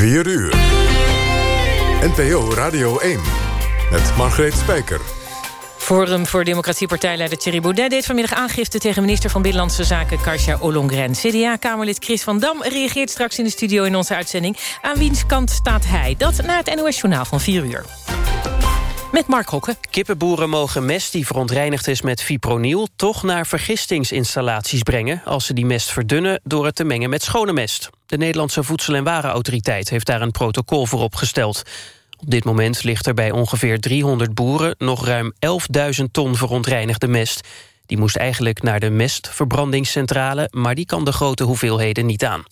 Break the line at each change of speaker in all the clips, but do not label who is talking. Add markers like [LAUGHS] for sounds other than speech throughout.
4 uur. NPO Radio 1 met Margreet Spijker.
Forum voor Democratie-partijleider Thierry Baudet... deed vanmiddag aangifte tegen minister van Binnenlandse Zaken Karsja Ollongren. CDA-kamerlid Chris van Dam reageert straks in de studio in onze uitzending. Aan wiens kant staat hij? Dat na het NOS-journaal van 4 uur. Met Mark Hokke.
Kippenboeren mogen mest die verontreinigd is met fipronil... toch naar vergistingsinstallaties brengen... als ze die mest verdunnen door het te mengen met schone mest. De Nederlandse Voedsel- en Warenautoriteit... heeft daar een protocol voor opgesteld. Op dit moment ligt er bij ongeveer 300 boeren... nog ruim 11.000 ton verontreinigde mest. Die moest eigenlijk naar de mestverbrandingscentrale... maar die kan de grote hoeveelheden niet aan.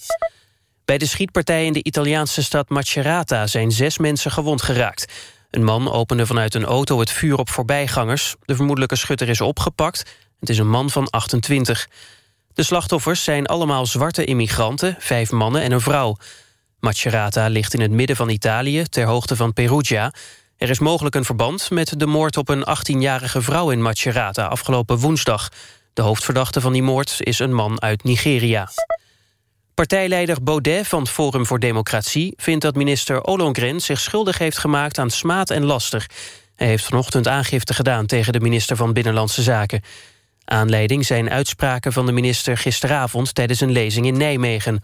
Bij de schietpartij in de Italiaanse stad Macerata... zijn zes mensen gewond geraakt... Een man opende vanuit een auto het vuur op voorbijgangers. De vermoedelijke schutter is opgepakt. Het is een man van 28. De slachtoffers zijn allemaal zwarte immigranten, vijf mannen en een vrouw. Macerata ligt in het midden van Italië, ter hoogte van Perugia. Er is mogelijk een verband met de moord op een 18-jarige vrouw in Macerata afgelopen woensdag. De hoofdverdachte van die moord is een man uit Nigeria. Partijleider Baudet van Forum voor Democratie vindt dat minister Ollongren zich schuldig heeft gemaakt aan smaad en laster. Hij heeft vanochtend aangifte gedaan tegen de minister van Binnenlandse Zaken. Aanleiding zijn uitspraken van de minister gisteravond tijdens een lezing in Nijmegen.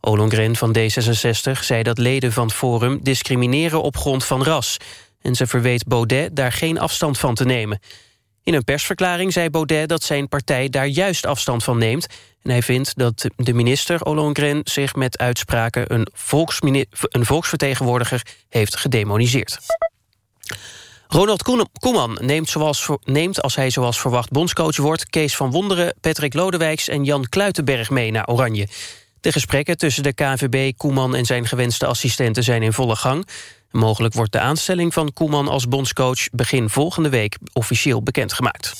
Ollongren van D66 zei dat leden van Forum discrimineren op grond van ras. En ze verweet Baudet daar geen afstand van te nemen. In een persverklaring zei Baudet dat zijn partij daar juist afstand van neemt... en hij vindt dat de minister Ollongren zich met uitspraken... een, een volksvertegenwoordiger heeft gedemoniseerd. Ronald Koeman neemt, zoals, neemt, als hij zoals verwacht bondscoach wordt... Kees van Wonderen, Patrick Lodewijks en Jan Kluitenberg mee naar Oranje. De gesprekken tussen de KNVB, Koeman en zijn gewenste assistenten zijn in volle gang... Mogelijk wordt de aanstelling van Koeman als bondscoach... begin volgende week officieel bekendgemaakt.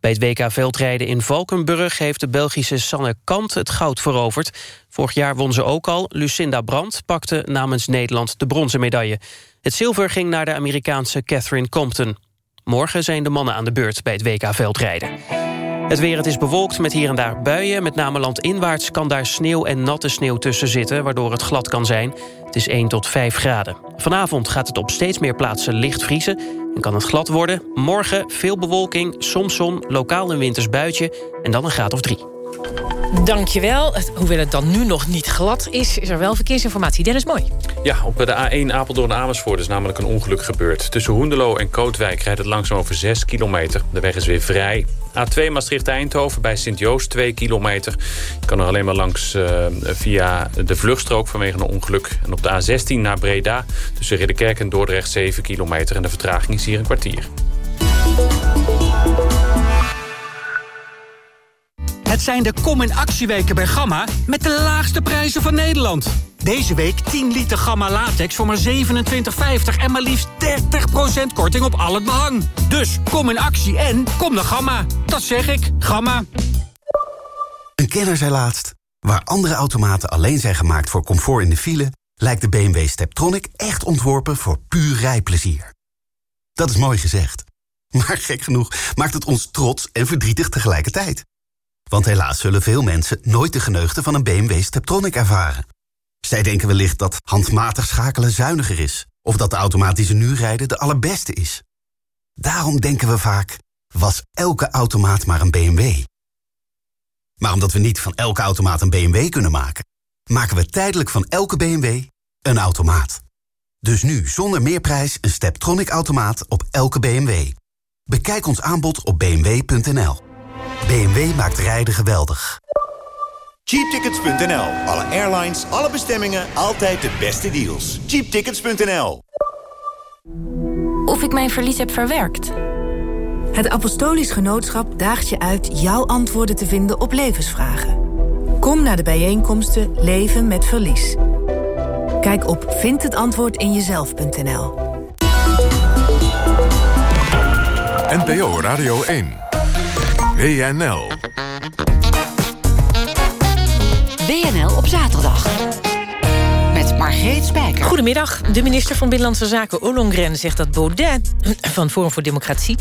Bij het WK veldrijden in Valkenburg heeft de Belgische Sanne Kant het goud veroverd. Vorig jaar won ze ook al. Lucinda Brandt pakte namens Nederland de bronzen medaille. Het zilver ging naar de Amerikaanse Catherine Compton. Morgen zijn de mannen aan de beurt bij het WK veldrijden. Het weer, het is bewolkt met hier en daar buien. Met name landinwaarts kan daar sneeuw en natte sneeuw tussen zitten... waardoor het glad kan zijn. Het is 1 tot 5 graden. Vanavond gaat het op steeds meer plaatsen licht vriezen... en kan het glad worden. Morgen veel bewolking, soms zon, lokaal een winters buitje... en dan een graad of 3.
Dankjewel. Hoewel het dan nu nog niet glad is, is er wel verkeersinformatie. Dennis Mooi.
Ja, op de A1 Apeldoorn-Amersfoort is namelijk een ongeluk gebeurd. Tussen Hoendelo en Kootwijk rijdt het langzaam over 6 kilometer. De weg is weer vrij. A2 Maastricht-Eindhoven bij Sint-Joost 2 kilometer. Je kan er alleen maar langs uh, via de vluchtstrook vanwege een ongeluk. En op de A16 naar Breda tussen Ridderkerk en Dordrecht 7 kilometer. En de vertraging is hier een kwartier.
Het zijn de kom- in actieweken bij Gamma met de laagste prijzen van Nederland. Deze week 10 liter Gamma latex voor maar 27,50 en maar liefst 30% korting op al het behang. Dus kom in actie en kom naar Gamma. Dat zeg ik, Gamma.
Een kenner zei laatst, waar andere automaten alleen zijn gemaakt voor comfort in de file... lijkt de BMW Steptronic echt ontworpen voor puur rijplezier. Dat is mooi gezegd. [LAUGHS] Maar gek genoeg maakt het ons trots en verdrietig tegelijkertijd. Want helaas zullen veel mensen nooit de geneugde van een BMW Steptronic ervaren. Zij denken wellicht dat handmatig schakelen zuiniger is... of dat de automatische nu rijden de allerbeste is. Daarom denken we vaak, was elke automaat maar een BMW. Maar omdat we niet van elke automaat een BMW kunnen maken... maken we tijdelijk van elke BMW een automaat. Dus nu zonder meerprijs een Steptronic-automaat op elke BMW. Bekijk ons aanbod op bmw.nl. BMW maakt rijden geweldig.
Cheaptickets.nl. Alle airlines, alle bestemmingen, altijd de beste deals. Cheaptickets.nl.
Of ik mijn verlies heb verwerkt.
Het Apostolisch Genootschap daagt je uit jouw antwoorden te vinden op levensvragen. Kom naar de bijeenkomsten Leven met Verlies. Kijk op vindhetantwoordinjezelf.nl.
NPO Radio 1. WNL.
WNL op zaterdag. Margreet Spijker.
Goedemiddag. De minister van Binnenlandse Zaken Ollongren zegt dat Baudet... [CLEARS THROAT] van Forum voor Democratie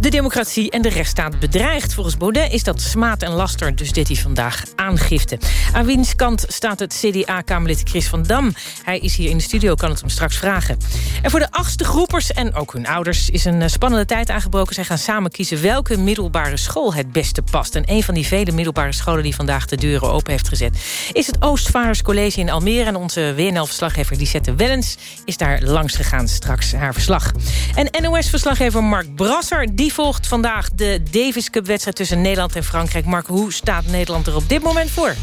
de democratie en de rechtsstaat bedreigt. Volgens Baudet is dat smaad en laster, dus dit hij vandaag aangifte. Aan wiens kant staat het CDA-kamerlid Chris van Dam? Hij is hier in de studio, kan het hem straks vragen. En voor de achtste groepers en ook hun ouders is een eh, spannende tijd aangebroken. Zij gaan samen kiezen welke middelbare school het beste past. En een van die vele middelbare scholen die vandaag de deuren open heeft gezet... is het Oostvaarders College in Almere. En onze WNL-verslaggever Lisette Wellens is daar langs gegaan. Straks haar verslag. En NOS-verslaggever Mark Brasser... die volgt vandaag de Davis Cup-wedstrijd tussen Nederland en Frankrijk. Mark, hoe staat Nederland er op dit moment voor?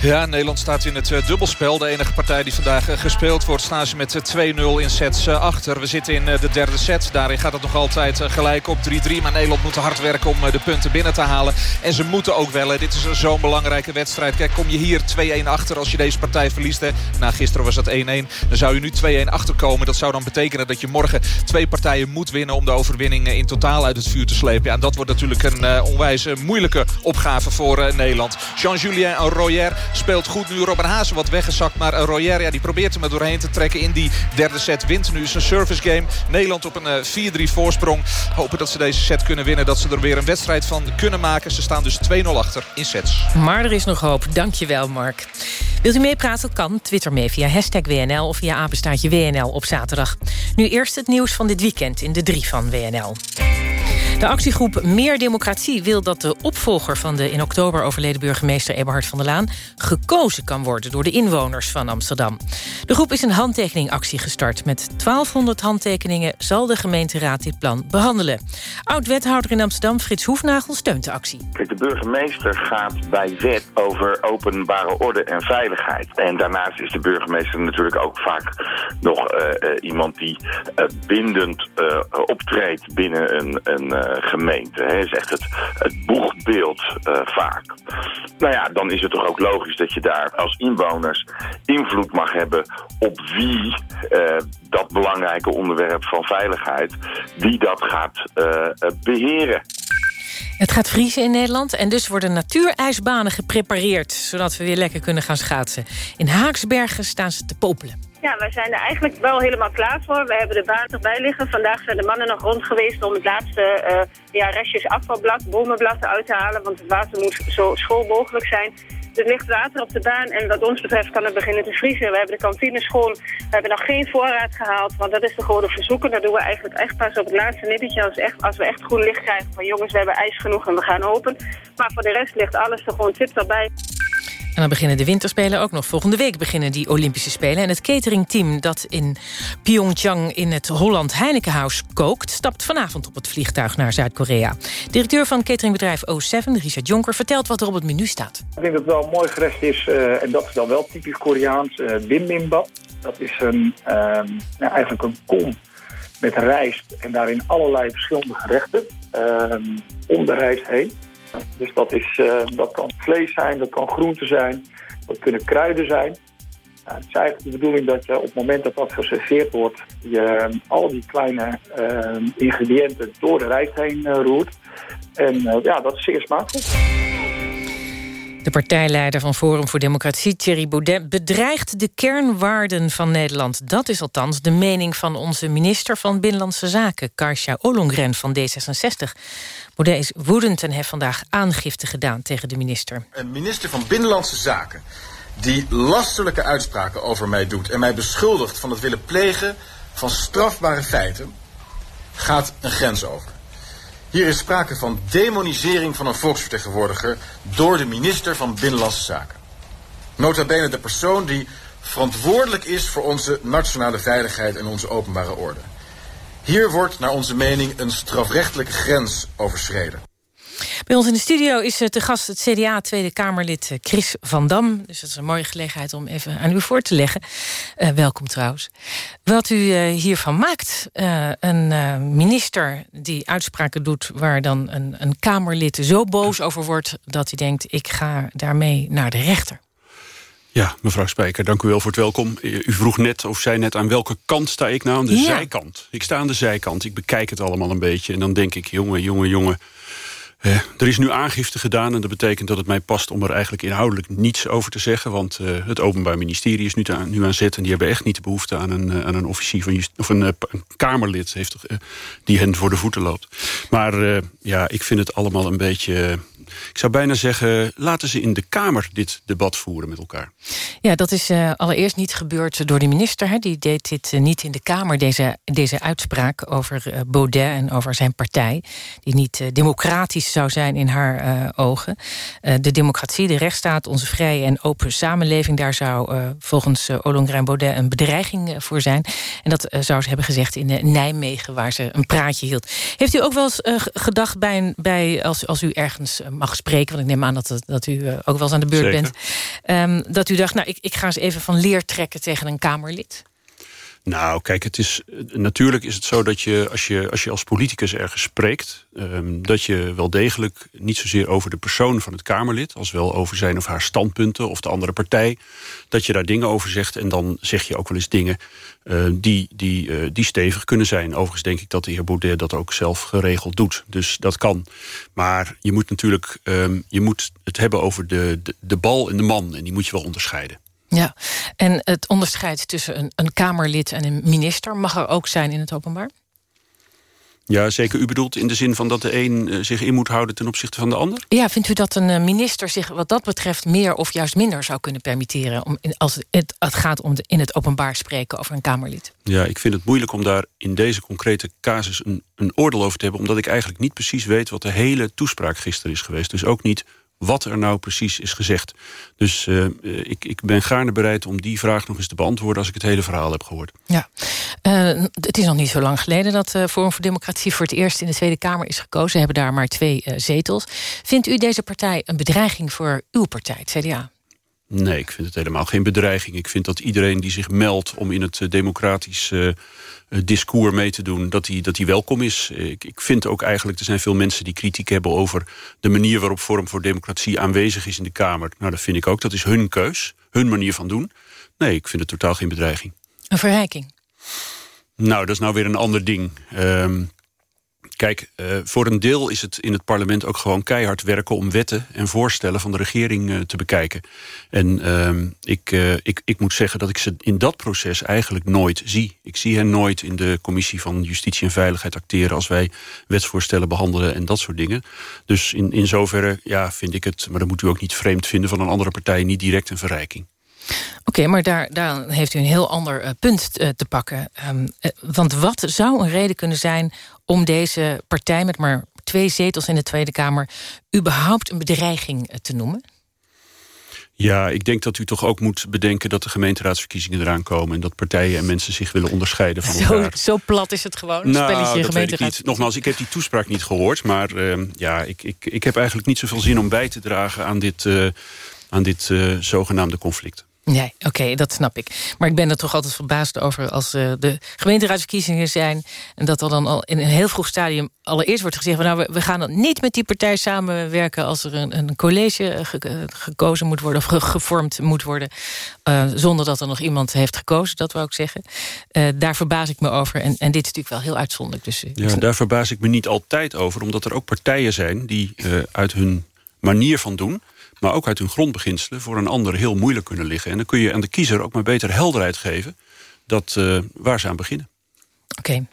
Ja, Nederland staat in het uh, dubbelspel. De enige partij die vandaag uh, gespeeld wordt... staan ze met uh, 2-0 in sets achter. We zitten in de derde set. Daarin gaat het nog altijd gelijk op 3-3. Maar Nederland moet hard werken om de punten binnen te halen. En ze moeten ook wel. Dit is zo'n belangrijke wedstrijd. Kijk, kom je hier 2-1 achter als je deze partij verliest. Hè? Nou, gisteren was dat 1-1. Dan zou je nu 2-1 achterkomen. Dat zou dan betekenen dat je morgen twee partijen moet winnen... om de overwinning in totaal uit het vuur te slepen. Ja, en dat wordt natuurlijk een onwijs moeilijke opgave voor Nederland. Jean-Julien Royer speelt goed nu. Robin Hazen wat weggezakt. Maar Royer ja, die probeert hem er doorheen te trekken in die derde set. Wint nu zijn service game. Nederland op een 4-3 voorsprong. Hopen dat ze deze set kunnen winnen. Dat ze er weer een wedstrijd van kunnen maken. Ze staan dus 2-0 achter in sets.
Maar er is nog hoop. Dankjewel, Mark. Wilt u meepraten? Kan. Twitter mee via hashtag WNL of via apenstaartje WNL op zaterdag. Nu eerst het nieuws van dit weekend in de 3 van WNL. De actiegroep Meer Democratie wil dat de opvolger van de in oktober overleden burgemeester Eberhard van der Laan gekozen kan worden door de inwoners van Amsterdam. De groep is een handtekeningactie gestart. Met 1200 handtekeningen zal de gemeenteraad dit plan behandelen. Oud-wethouder in Amsterdam Frits Hoefnagel steunt de actie.
De burgemeester gaat bij wet over openbare orde en veiligheid. En daarnaast is de burgemeester natuurlijk ook vaak nog uh, uh, iemand die uh, bindend optreedt binnen een, een gemeente. Hè. is echt het, boegbeeld vaak. Nou ja, dan is het toch ook logisch dat je daar als inwoners invloed mag hebben op wie dat belangrijke onderwerp van veiligheid, wie dat gaat beheren.
Het gaat vriezen in Nederland en dus worden natuurijsbanen geprepareerd... zodat we weer lekker kunnen gaan schaatsen. In Haaksbergen staan ze te popelen.
Ja, wij zijn er eigenlijk wel helemaal klaar voor. We hebben de baan erbij liggen. Vandaag zijn de mannen nog rond geweest om het laatste uh, ja, restjes afvalblad, bomenblad uit te halen. Want het water moet zo school mogelijk zijn. Er ligt water op de baan en wat ons betreft kan het beginnen te vriezen. We hebben de kantine schoon. We hebben nog geen voorraad gehaald, want dat is de gewone verzoeken. Dat doen we eigenlijk echt pas op het laatste nippertje als, echt, als we echt groen licht krijgen van jongens, we hebben ijs genoeg en we gaan open. Maar voor de rest ligt alles er gewoon tip erbij.
En dan beginnen de winterspelen ook nog. Volgende week beginnen die Olympische Spelen. En het cateringteam dat in Pyeongchang in het Holland Heinekenhuis kookt... stapt vanavond op het vliegtuig naar Zuid-Korea. Directeur van cateringbedrijf O7, Richard Jonker... vertelt wat er op het menu staat.
Ik denk dat het wel een mooi gerecht is. Uh, en dat is dan wel typisch Koreaans. Uh, bibimbap. Dat is een, nou, eigenlijk een kom met rijst en daarin allerlei verschillende gerechten om de rijst heen. Dus dat, is, uh, dat kan vlees zijn, dat kan groente zijn, dat kunnen kruiden zijn. Het is eigenlijk de bedoeling dat je op het moment dat dat geserveerd wordt... je uh, al die kleine uh, ingrediënten door de rijst heen roert. En ja, dat is zeer smakelijk.
De partijleider van Forum voor Democratie, Thierry Baudet... bedreigt de kernwaarden van Nederland. Dat is althans de mening van onze minister van Binnenlandse Zaken... Karsja Ollongren van D66. Baudet is woedend en heeft vandaag aangifte gedaan tegen de minister.
Een minister van Binnenlandse Zaken die lasterlijke uitspraken over mij doet... en mij beschuldigt van het willen plegen van strafbare feiten... gaat een grens over. Hier is sprake van demonisering van een volksvertegenwoordiger... door de minister van Binnenlandse Zaken. Nota bene de persoon die verantwoordelijk is... voor onze nationale veiligheid en onze openbare orde. Hier wordt naar onze mening een strafrechtelijke grens overschreden.
Bij ons in de studio is te gast het CDA Tweede Kamerlid eh, Chris van Dam. Dus dat is een mooie gelegenheid om even aan u voor te leggen. Uh, welkom trouwens. Wat u uh, hiervan maakt, uh, een minister die uitspraken doet... waar dan een, een Kamerlid zo boos over wordt dat hij denkt... ik ga daarmee naar de rechter.
Ja, mevrouw Spijker, dank u wel voor het welkom. U vroeg net, of zei net, aan welke kant sta ik nou? Aan de zijkant. Ik sta aan de zijkant. Ik bekijk het allemaal een beetje. En dan denk ik, jongen, jongen, jongen... Eh, er is nu aangifte gedaan en dat betekent dat het mij past... om er eigenlijk inhoudelijk niets over te zeggen. Want uh, het Openbaar Ministerie is nu, aan, nu aan zet... en die hebben echt niet de behoefte aan een, uh, aan een officier van of een, een Kamerlid... Heeft, die hen voor de voeten loopt. Maar ja, ik vind het allemaal een beetje ik zou bijna zeggen, laten ze in de Kamer dit debat voeren met elkaar.
Ja, dat is uh, allereerst niet gebeurd door de minister. Hè. Die deed dit uh, niet in de Kamer, deze, deze uitspraak over uh, Baudet en over zijn partij. Die niet democratisch zou zijn in haar ogen. de democratie, de rechtsstaat, onze vrije en open samenleving... daar zou volgens uh, Baudet een bedreiging voor zijn. En dat zou ze hebben gezegd in Nijmegen, waar ze een praatje hield. Heeft u ook wel eens gedacht bij, bij als, als u ergens mag spreken... want ik neem aan dat, dat u ook wel eens aan de beurt
Zeker.
bent... Um, dat u dacht, nou, ik, ik ga eens even van leer trekken tegen een Kamerlid?
Nou, kijk, het is, natuurlijk is het zo dat je als je als, je als politicus ergens spreekt... Um, dat je wel degelijk niet zozeer over de persoon van het Kamerlid... als wel over zijn of haar standpunten of de andere partij... dat je daar dingen over zegt en dan zeg je ook wel eens dingen... Uh, die, die, uh, die stevig kunnen zijn. Overigens denk ik dat de heer Baudet dat ook zelf geregeld doet. Dus dat kan. Maar je moet natuurlijk um, je moet het hebben over de, de, de bal en de man. En die moet je wel onderscheiden.
Ja, en het onderscheid tussen een, een Kamerlid en een minister... mag er ook zijn in het openbaar?
Ja, zeker. U bedoelt in de zin van dat de een uh, zich in moet houden ten opzichte van de ander?
Ja, vindt u dat een uh, minister zich wat dat betreft meer of juist minder zou kunnen permitteren... Om als het, het gaat om in het openbaar spreken over een Kamerlid?
Ja, ik vind het moeilijk om daar in deze concrete casus een, een oordeel over te hebben... omdat ik eigenlijk niet precies weet wat de hele toespraak gisteren is geweest. Dus ook niet wat er nou precies is gezegd. Dus uh, ik, ik ben gaarne bereid om die vraag nog eens te beantwoorden... als ik het hele verhaal heb gehoord.
Ja, uh, het is nog niet zo lang geleden dat uh, Forum voor Democratie... voor het eerst in de Tweede Kamer is gekozen. Ze hebben daar maar twee zetels. Vindt u deze partij een bedreiging voor uw partij, het CDA?
Nee, ik vind het helemaal geen bedreiging. Ik vind dat iedereen die zich meldt om in het democratisch discours mee te doen... dat hij dat welkom is. Ik, ik vind ook eigenlijk, er zijn veel mensen die kritiek hebben... over de manier waarop Forum voor Democratie aanwezig is in de Kamer. Nou, dat vind ik ook. Dat is hun keus, hun manier van doen. Nee, ik vind het totaal geen bedreiging.
Een verrijking?
Nou, dat is nou weer een ander ding. Um, Kijk, uh, voor een deel is het in het parlement ook gewoon keihard werken... om wetten en voorstellen van de regering uh, te bekijken. En uh, ik, uh, ik, ik moet zeggen dat ik ze in dat proces eigenlijk nooit zie. Ik zie hen nooit in de commissie van Justitie en Veiligheid acteren... als wij wetsvoorstellen behandelen en dat soort dingen. Dus in, in zoverre ja, vind ik het, maar dat moet u ook niet vreemd vinden... van een andere partij niet direct een verrijking.
Oké, okay, maar daar, daar heeft u een heel ander uh, punt uh, te pakken. Um, uh, want wat zou een reden kunnen zijn om deze partij... met maar twee zetels in de Tweede Kamer... überhaupt een bedreiging te noemen?
Ja, ik denk dat u toch ook moet bedenken dat de gemeenteraadsverkiezingen eraan komen... en dat partijen en mensen zich willen onderscheiden van
zo,
elkaar.
Zo plat is het gewoon,
nou,
spelletje
dat weet ik niet. Nogmaals, ik heb die toespraak niet gehoord... maar uh, ja, ik, ik, ik heb eigenlijk niet zoveel zin om bij te dragen aan dit, uh, aan dit uh, zogenaamde conflict.
Nee, oké, okay, dat snap ik. Maar ik ben er toch altijd verbaasd over als uh, de gemeenteraadsverkiezingen zijn... en dat er dan al in een heel vroeg stadium allereerst wordt gezegd... Van, nou, we, we gaan dan niet met die partij samenwerken... als er een, een college ge, gekozen moet worden of ge, gevormd moet worden... Uh, zonder dat er nog iemand heeft gekozen, dat wou ik zeggen. Uh, daar verbaas ik me over. En, en dit is natuurlijk wel heel uitzonderlijk. Dus,
ja, daar verbaas ik me niet altijd over... omdat er ook partijen zijn die uit hun manier van doen maar ook uit hun grondbeginselen... voor een ander heel moeilijk kunnen liggen. En dan kun je aan de kiezer ook maar beter helderheid geven... Dat, uh, waar ze aan beginnen.
Oké. Okay.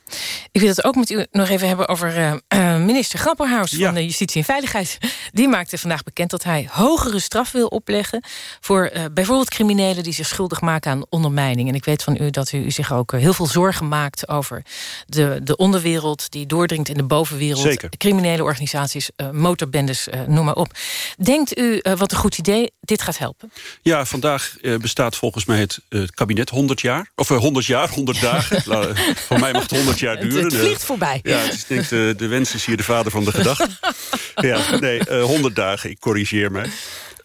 Ik wil het ook met u nog even hebben over uh, uh, minister Grapperhaus...
Ja.
van de Justitie en Veiligheid. Die maakte vandaag bekend dat hij hogere straf wil opleggen... voor uh, bijvoorbeeld criminelen die zich schuldig maken aan ondermijning. En ik weet van u dat u zich ook heel veel zorgen maakt... over de, de onderwereld die doordringt in de bovenwereld.
Zeker.
Criminele organisaties, motorbendes, noem maar op. Denkt u, wat een goed idee, dit gaat helpen?
Ja, vandaag bestaat volgens mij het kabinet 100 jaar. Of 100 jaar, 100 dagen. [LAUGHS] voor mij mag het 100 jaar duren.
Het vliegt voorbij.
Ja, het is, denk, de, de wens is hier de vader van de gedachte. [LAUGHS] ja, nee, uh, 100 dagen, ik corrigeer me.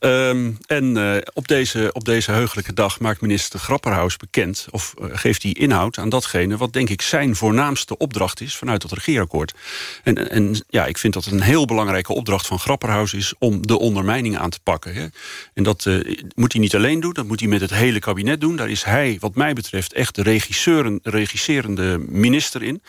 Ehm, en uh, op, deze, op deze heugelijke dag maakt minister Grapperhaus bekend... of uh, geeft hij inhoud aan datgene wat denk ik zijn voornaamste opdracht is... vanuit het regeerakkoord. En, en ja, ik vind dat een heel belangrijke opdracht van Grapperhaus is... om de ondermijning aan te pakken. Hè. En dat uh, moet hij niet alleen doen, dat moet hij met het hele kabinet doen. Daar is hij, wat mij betreft, echt de regisserende minister in.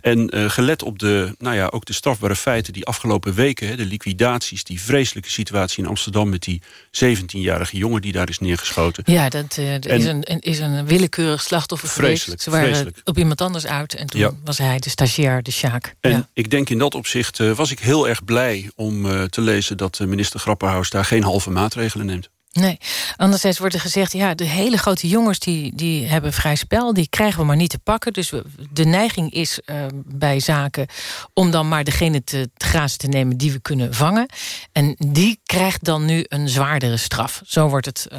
En gelet op de, nou ja, ook de strafbare feiten die afgelopen weken... Hè, de liquidaties, die vreselijke situatie in Amsterdam... met die 17-jarige jongen die daar is neergeschoten.
Ja, dat uh, is, een, is een willekeurig slachtoffer
vreselijk,
Ze waren
vreselijk.
op iemand anders uit en toen ja. was hij de stagiair, de Sjaak.
En
ja.
ik denk in dat opzicht uh, was ik heel erg blij om uh, te lezen... dat minister Grapperhaus daar geen halve maatregelen neemt.
Nee, anderzijds wordt er gezegd... ja, de hele grote jongens die, die hebben vrij spel... die krijgen we maar niet te pakken. Dus de neiging is uh, bij zaken... om dan maar degene te, grazen te nemen die we kunnen vangen. En die krijgt dan nu een zwaardere straf. Zo wordt het... Uh,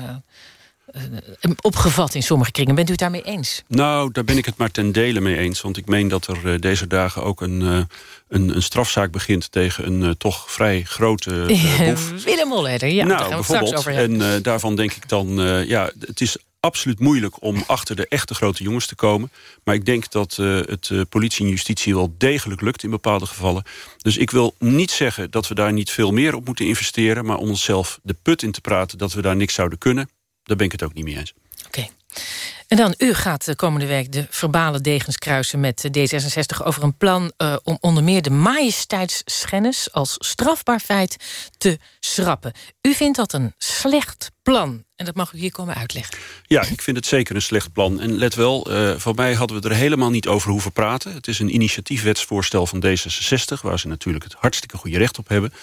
opgevat in sommige kringen. Bent u het daarmee eens?
Nou, daar ben ik het maar ten dele mee eens. Want ik meen dat er uh, deze dagen ook een, een, een, strafzaak begint... tegen een toch vrij grote boef. [LAUGHS]
Willem Holleder, ja.
Nou, bijvoorbeeld. En daarvan denk ik dan... ja, het is absoluut moeilijk om achter de echte grote jongens te komen. Maar ik denk dat uh, het uh, politie en justitie wel degelijk lukt in bepaalde gevallen. Dus ik wil niet zeggen dat we daar niet veel meer op moeten investeren... maar om onszelf de put in te praten dat we daar niks zouden kunnen... daar ben ik het ook niet mee eens.
Oké. Okay. En dan, u gaat de komende week de verbale degens kruisen met D66... over een plan uh, om onder meer de majesteitsschennis... als strafbaar feit te schrappen. U vindt dat een slecht plan. En dat mag u hier komen uitleggen.
Ja, ik vind het zeker een slecht plan. En let wel, uh, van mij hadden we er helemaal niet over hoeven praten. Het is een initiatiefwetsvoorstel van D66... waar ze natuurlijk het hartstikke goede recht op hebben.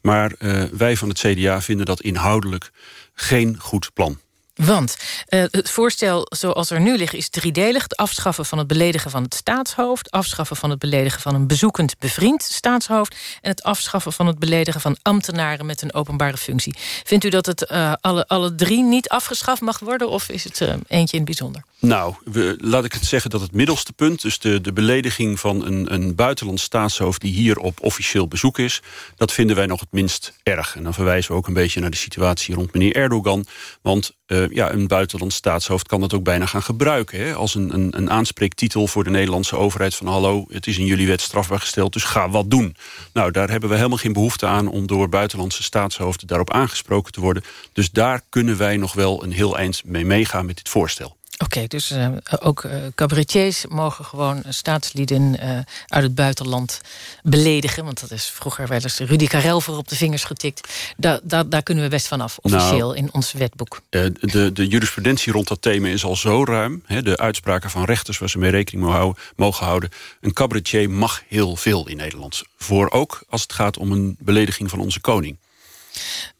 Maar uh, wij van het CDA vinden dat inhoudelijk geen goed plan.
Want uh, het voorstel zoals er nu ligt is driedelig. Het afschaffen van het beledigen van het staatshoofd... afschaffen van het beledigen van een bezoekend bevriend staatshoofd... en het afschaffen van het beledigen van ambtenaren met een openbare functie. Vindt u dat het uh, alle, alle drie niet afgeschaft mag worden... of is het uh, eentje in het bijzonder?
Nou, laat ik het zeggen dat het middelste punt... dus de, belediging van een, een buitenlands staatshoofd... die hier op officieel bezoek is... dat vinden wij nog het minst erg. En dan verwijzen we ook een beetje naar de situatie rond meneer Erdogan. Want ja, een buitenlands staatshoofd kan dat ook bijna gaan gebruiken... Hè, als een, een, een aanspreektitel voor de Nederlandse overheid... van hallo, het is in jullie wet strafbaar gesteld, dus ga wat doen. Nou, daar hebben we helemaal geen behoefte aan... om door buitenlandse staatshoofden daarop aangesproken te worden. Dus daar kunnen wij nog wel een heel eind mee meegaan met dit voorstel.
Oké, okay, dus uh, ook uh, cabaretiers mogen gewoon staatslieden uh, uit het buitenland beledigen. Want dat is vroeger wel eens Rudy Karel voor op de vingers getikt. Da, da, daar kunnen we best vanaf, officieel, nou, in ons wetboek.
de, de jurisprudentie rond dat thema is al zo ruim. Hè, de uitspraken van rechters waar ze mee rekening houden, mogen houden. Een cabaretier mag heel veel in Nederland. Voor ook als het gaat om een belediging van onze koning.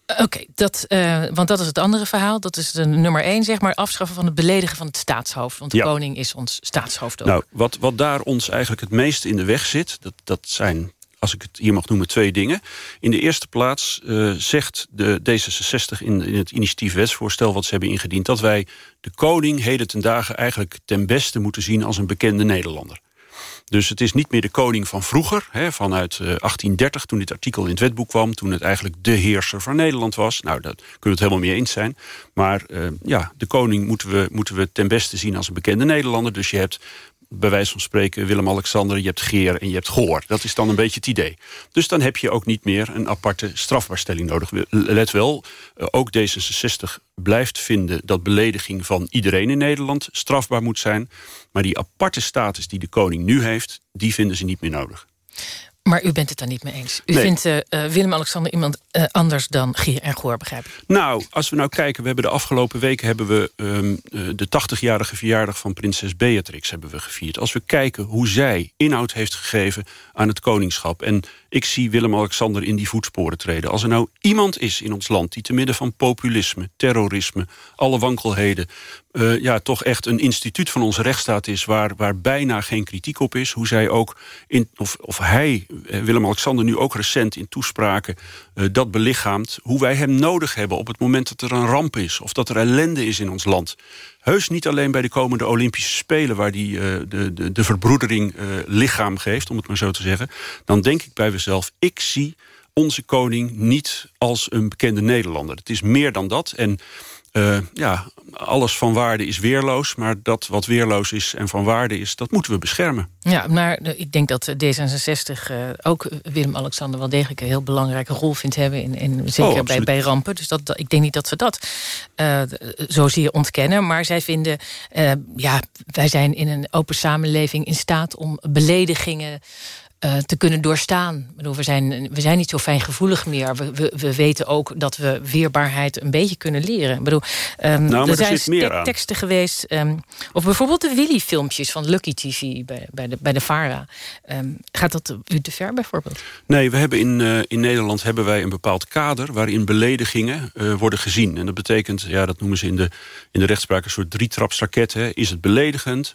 Oké, okay, dat, uh, want dat is het andere verhaal. Dat is de nummer één, zeg maar, afschaffen van het beledigen van het staatshoofd. Want de ja. koning is ons staatshoofd ook.
Nou, wat, wat daar ons eigenlijk het meest in de weg zit... dat, dat zijn, als ik het hier mag noemen, twee dingen. In de eerste plaats uh, zegt de D66 in, in het initiatiefwetsvoorstel... wat ze hebben ingediend, dat wij de koning heden ten dagen... eigenlijk ten beste moeten zien als een bekende Nederlander. Dus het is niet meer de koning van vroeger, hè, vanuit uh, 1830... toen dit artikel in het wetboek kwam, toen het eigenlijk de heerser van Nederland was. Nou, daar kunnen we het helemaal mee eens zijn. Maar uh, ja, de koning moeten we, moeten we ten beste zien als een bekende Nederlander. Dus je hebt bij wijze van spreken Willem-Alexander, je hebt Geer en je hebt Goor. Dat is dan een beetje het idee. Dus dan heb je ook niet meer een aparte strafbaarstelling nodig. Let wel, ook D66 blijft vinden dat belediging van iedereen in Nederland strafbaar moet zijn. Maar die aparte status die de koning nu heeft, die vinden ze niet meer nodig.
Maar u bent het daar niet mee eens. U nee. vindt uh, Willem-Alexander iemand uh, anders dan Gier en Goor, begrijp ik?
Nou, als we nou kijken, we hebben de afgelopen weken... hebben we um, uh, de 80-jarige verjaardag van prinses Beatrix hebben we gevierd. Als we kijken hoe zij inhoud heeft gegeven aan het koningschap... en ik zie Willem-Alexander in die voetsporen treden. Als er nou iemand is in ons land die te midden van populisme, terrorisme... alle wankelheden, uh, ja, toch echt een instituut van onze rechtsstaat is... waar, waar bijna geen kritiek op is. Hoe zij ook, in, of, of hij, Willem-Alexander, nu ook recent in toespraken... Uh, dat belichaamt, hoe wij hem nodig hebben op het moment dat er een ramp is... of dat er ellende is in ons land. Heus niet alleen bij de komende Olympische Spelen... waar die de, de, de verbroedering lichaam geeft, om het maar zo te zeggen. Dan denk ik bij mezelf, ik zie onze koning niet als een bekende Nederlander. Het is meer dan dat. En uh, ja, alles van waarde is weerloos. Maar dat wat weerloos is en van waarde is, dat moeten we beschermen.
Ja, maar ik denk dat D66 uh, ook Willem-Alexander wel degelijk... een heel belangrijke rol vindt hebben. In, in zeker oh, bij, bij rampen. Dus dat, ik denk niet dat ze dat uh, zozeer ontkennen. Maar zij vinden, ja, wij zijn in een open samenleving in staat om beledigingen uh, te kunnen doorstaan. Ik bedoel, we, zijn, we zijn niet zo fijngevoelig meer. We, we, we, weten ook dat we weerbaarheid een beetje kunnen leren. Ik bedoel, um,
nou,
er, zijn
te
teksten geweest. Um, of bijvoorbeeld de Willy-filmpjes van Lucky TV bij, bij, de, bij de VARA. Um, gaat dat u te ver bijvoorbeeld?
Nee, we hebben in, uh, in Nederland hebben wij een bepaald kader... waarin beledigingen uh, worden gezien. En dat betekent, ja, dat noemen ze in de, in de rechtspraak... een soort drietrapsraket. Hè. Is het beledigend?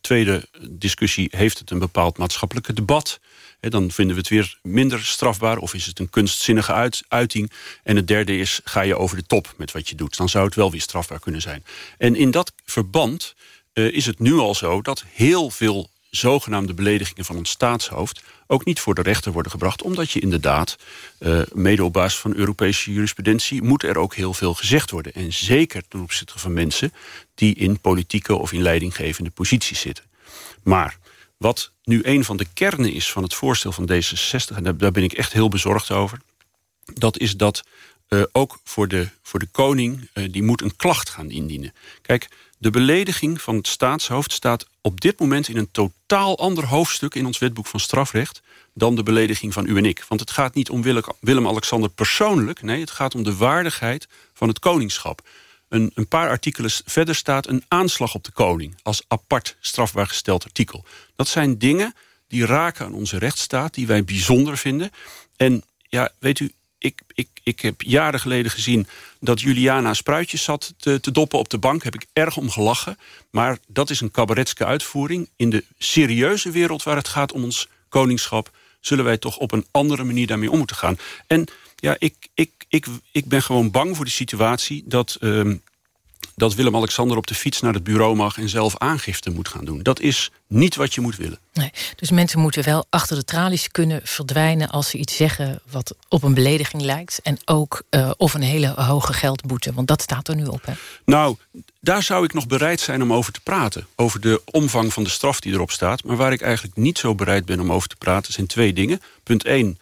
tweede discussie, heeft het een bepaald maatschappelijke debat dan vinden we het weer minder strafbaar. Of is het een kunstzinnige uit, uiting. En het derde is, ga je over de top met wat je doet. Dan zou het wel weer strafbaar kunnen zijn. En in dat verband uh, is het nu al zo dat heel veel zogenaamde beledigingen van ons staatshoofd ook niet voor de rechter worden gebracht. Omdat je inderdaad, uh, mede op basis van Europese jurisprudentie... moet er ook heel veel gezegd worden. En zeker ten opzichte van mensen die in politieke of in leidinggevende posities zitten. Maar wat nu een van de kernen is van het voorstel van D66... en daar ben ik echt heel bezorgd over... dat is dat uh, ook voor de, voor de koning, uh, die moet een klacht gaan indienen. Kijk, de belediging van het staatshoofd staat op dit moment... in een totaal ander hoofdstuk in ons wetboek van strafrecht... dan de belediging van u en ik. Want het gaat niet om Willem-Alexander persoonlijk... nee, het gaat om de waardigheid van het koningschap. Een, een, paar artikelen verder staat een aanslag op de koning... als apart strafbaar gesteld artikel. Dat zijn dingen die raken aan onze rechtsstaat... die wij bijzonder vinden. En ja, weet u, ik, ik, ik heb jaren geleden gezien... dat Juliana spruitjes zat te, te doppen op de bank. Heb ik erg om gelachen. Maar dat is een cabaretske uitvoering. In de serieuze wereld waar het gaat om ons koningschap... zullen wij toch op een andere manier daarmee om moeten gaan. En ja, ik, ik, ik, ik ben gewoon bang voor de situatie dat... Um, dat Willem-Alexander op de fiets naar het bureau mag... en zelf aangifte moet gaan doen. Dat is niet wat je moet willen.
Nee, dus mensen moeten wel achter de tralies kunnen verdwijnen... als ze iets zeggen wat op een belediging lijkt. En ook uh, of een hele hoge geldboete. Want dat staat er nu op, hè?
Nou, daar zou ik nog bereid zijn om over te praten. Over de omvang van de straf die erop staat. Maar waar ik eigenlijk niet zo bereid ben om over te praten... zijn twee dingen. Punt 1,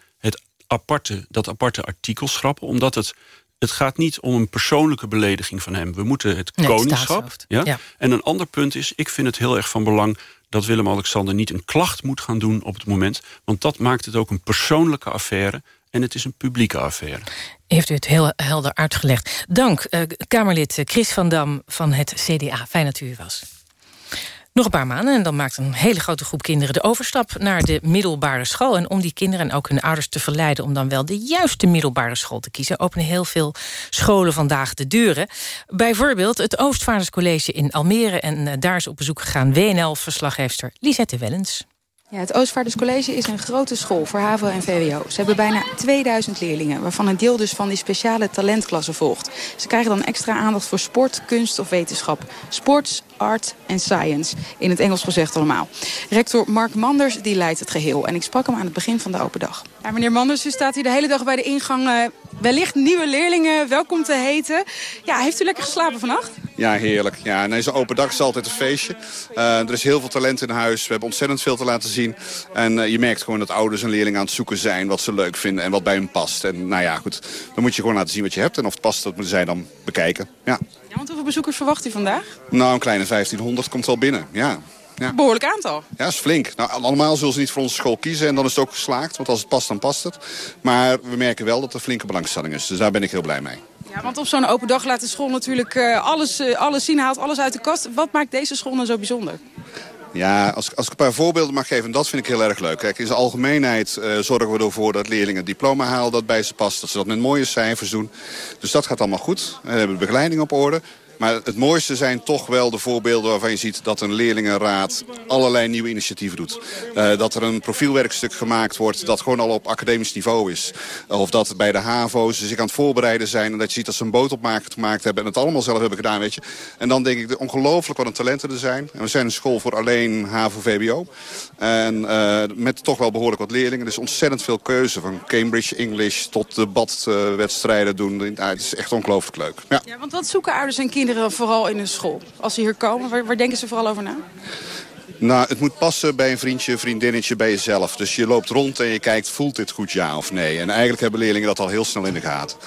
aparte, dat aparte artikel schrappen. Omdat het, het gaat niet om een persoonlijke belediging van hem. We moeten het nee, koningschap. ja? ja? En een ander punt is, ik vind het heel erg van belang dat Willem-Alexander niet een klacht moet gaan doen op het moment. Want dat maakt het ook een persoonlijke affaire. En het is een publieke affaire.
Heeft u het heel helder uitgelegd. Dank, uh, Kamerlid Chris van Dam van het CDA. Fijn dat u hier was. Nog een paar maanden en dan maakt een hele grote groep kinderen... de overstap naar de middelbare school. En om die kinderen en ook hun ouders te verleiden... om dan wel de juiste middelbare school te kiezen... openen heel veel scholen vandaag de deuren. Bijvoorbeeld het Oostvaarderscollege in Almere. En eh, daar is op bezoek gegaan WNL-verslaggeefster Lisette Wellens.
Ja, het Oostvaarderscollege is een grote school voor HAVO en VWO. Ze hebben bijna 2000 leerlingen, waarvan een deel dus van die speciale talentklasse volgt. Ze krijgen dan extra aandacht voor sport, kunst of wetenschap. Sports, art en science, in het Engels gezegd allemaal. Rector Mark Manders die leidt het geheel en ik sprak hem aan het begin van de open dag. Ja, meneer Manders, u staat hier de hele dag bij de ingang uh, wellicht nieuwe leerlingen welkom te heten. Ja, heeft u lekker geslapen vannacht?
Ja, heerlijk. Ja, en deze open dag is altijd een feestje. Uh, er is heel veel talent in huis. We hebben ontzettend veel te laten zien. En uh, je merkt gewoon dat ouders en leerlingen aan het zoeken zijn... wat ze leuk vinden en wat bij hun past. En nou ja, goed, dan moet je gewoon laten zien wat je hebt. En of het past, dat moeten zij dan bekijken. Ja.
Ja want hoeveel bezoekers verwacht u vandaag?
Nou, een kleine 1500 komt wel binnen, ja. Ja.
Behoorlijk aantal.
Ja, is flink. Nou, allemaal zullen ze niet voor onze school kiezen en dan is het ook geslaagd. Want als het past, dan past het. Maar we merken wel dat er flinke belangstelling is. Dus daar ben ik heel blij mee.
Ja, want op zo'n open dag laat de school natuurlijk uh, alles, uh, alles zien, haalt alles uit de kast. Wat maakt deze school nou zo bijzonder?
Ja, als, als ik een paar voorbeelden mag geven, dat vind ik heel erg leuk. Kijk, in zijn algemeenheid uh, zorgen we ervoor dat leerlingen een diploma halen dat bij ze past. Dat ze dat met mooie cijfers doen. Dus dat gaat allemaal goed. We hebben de begeleiding op orde. Maar het mooiste zijn toch wel de voorbeelden waarvan je ziet dat een leerlingenraad allerlei nieuwe initiatieven doet. Uh, dat er een profielwerkstuk gemaakt wordt dat gewoon al op academisch niveau is. of dat bij de HAVO's zich aan het voorbereiden zijn en dat je ziet dat ze een bootopmaker gemaakt hebben en het allemaal zelf hebben gedaan, weet je. En dan denk ik ongelooflijk wat een talenten er zijn. En we zijn een school voor alleen HAVO-VBO. En uh, met toch wel behoorlijk wat leerlingen. Er is ontzettend veel keuze van Cambridge English tot debatwedstrijden doen. Het is echt ongelooflijk leuk. Ja.
ja, want wat zoeken ouders en kinderen vooral in hun school? Als ze hier komen, waar, denken ze vooral over na?
Nou, het moet passen bij een vriendje, vriendinnetje, bij jezelf. Dus je loopt rond en je kijkt, voelt dit goed ja of nee? En eigenlijk hebben leerlingen dat al heel snel in de gaten.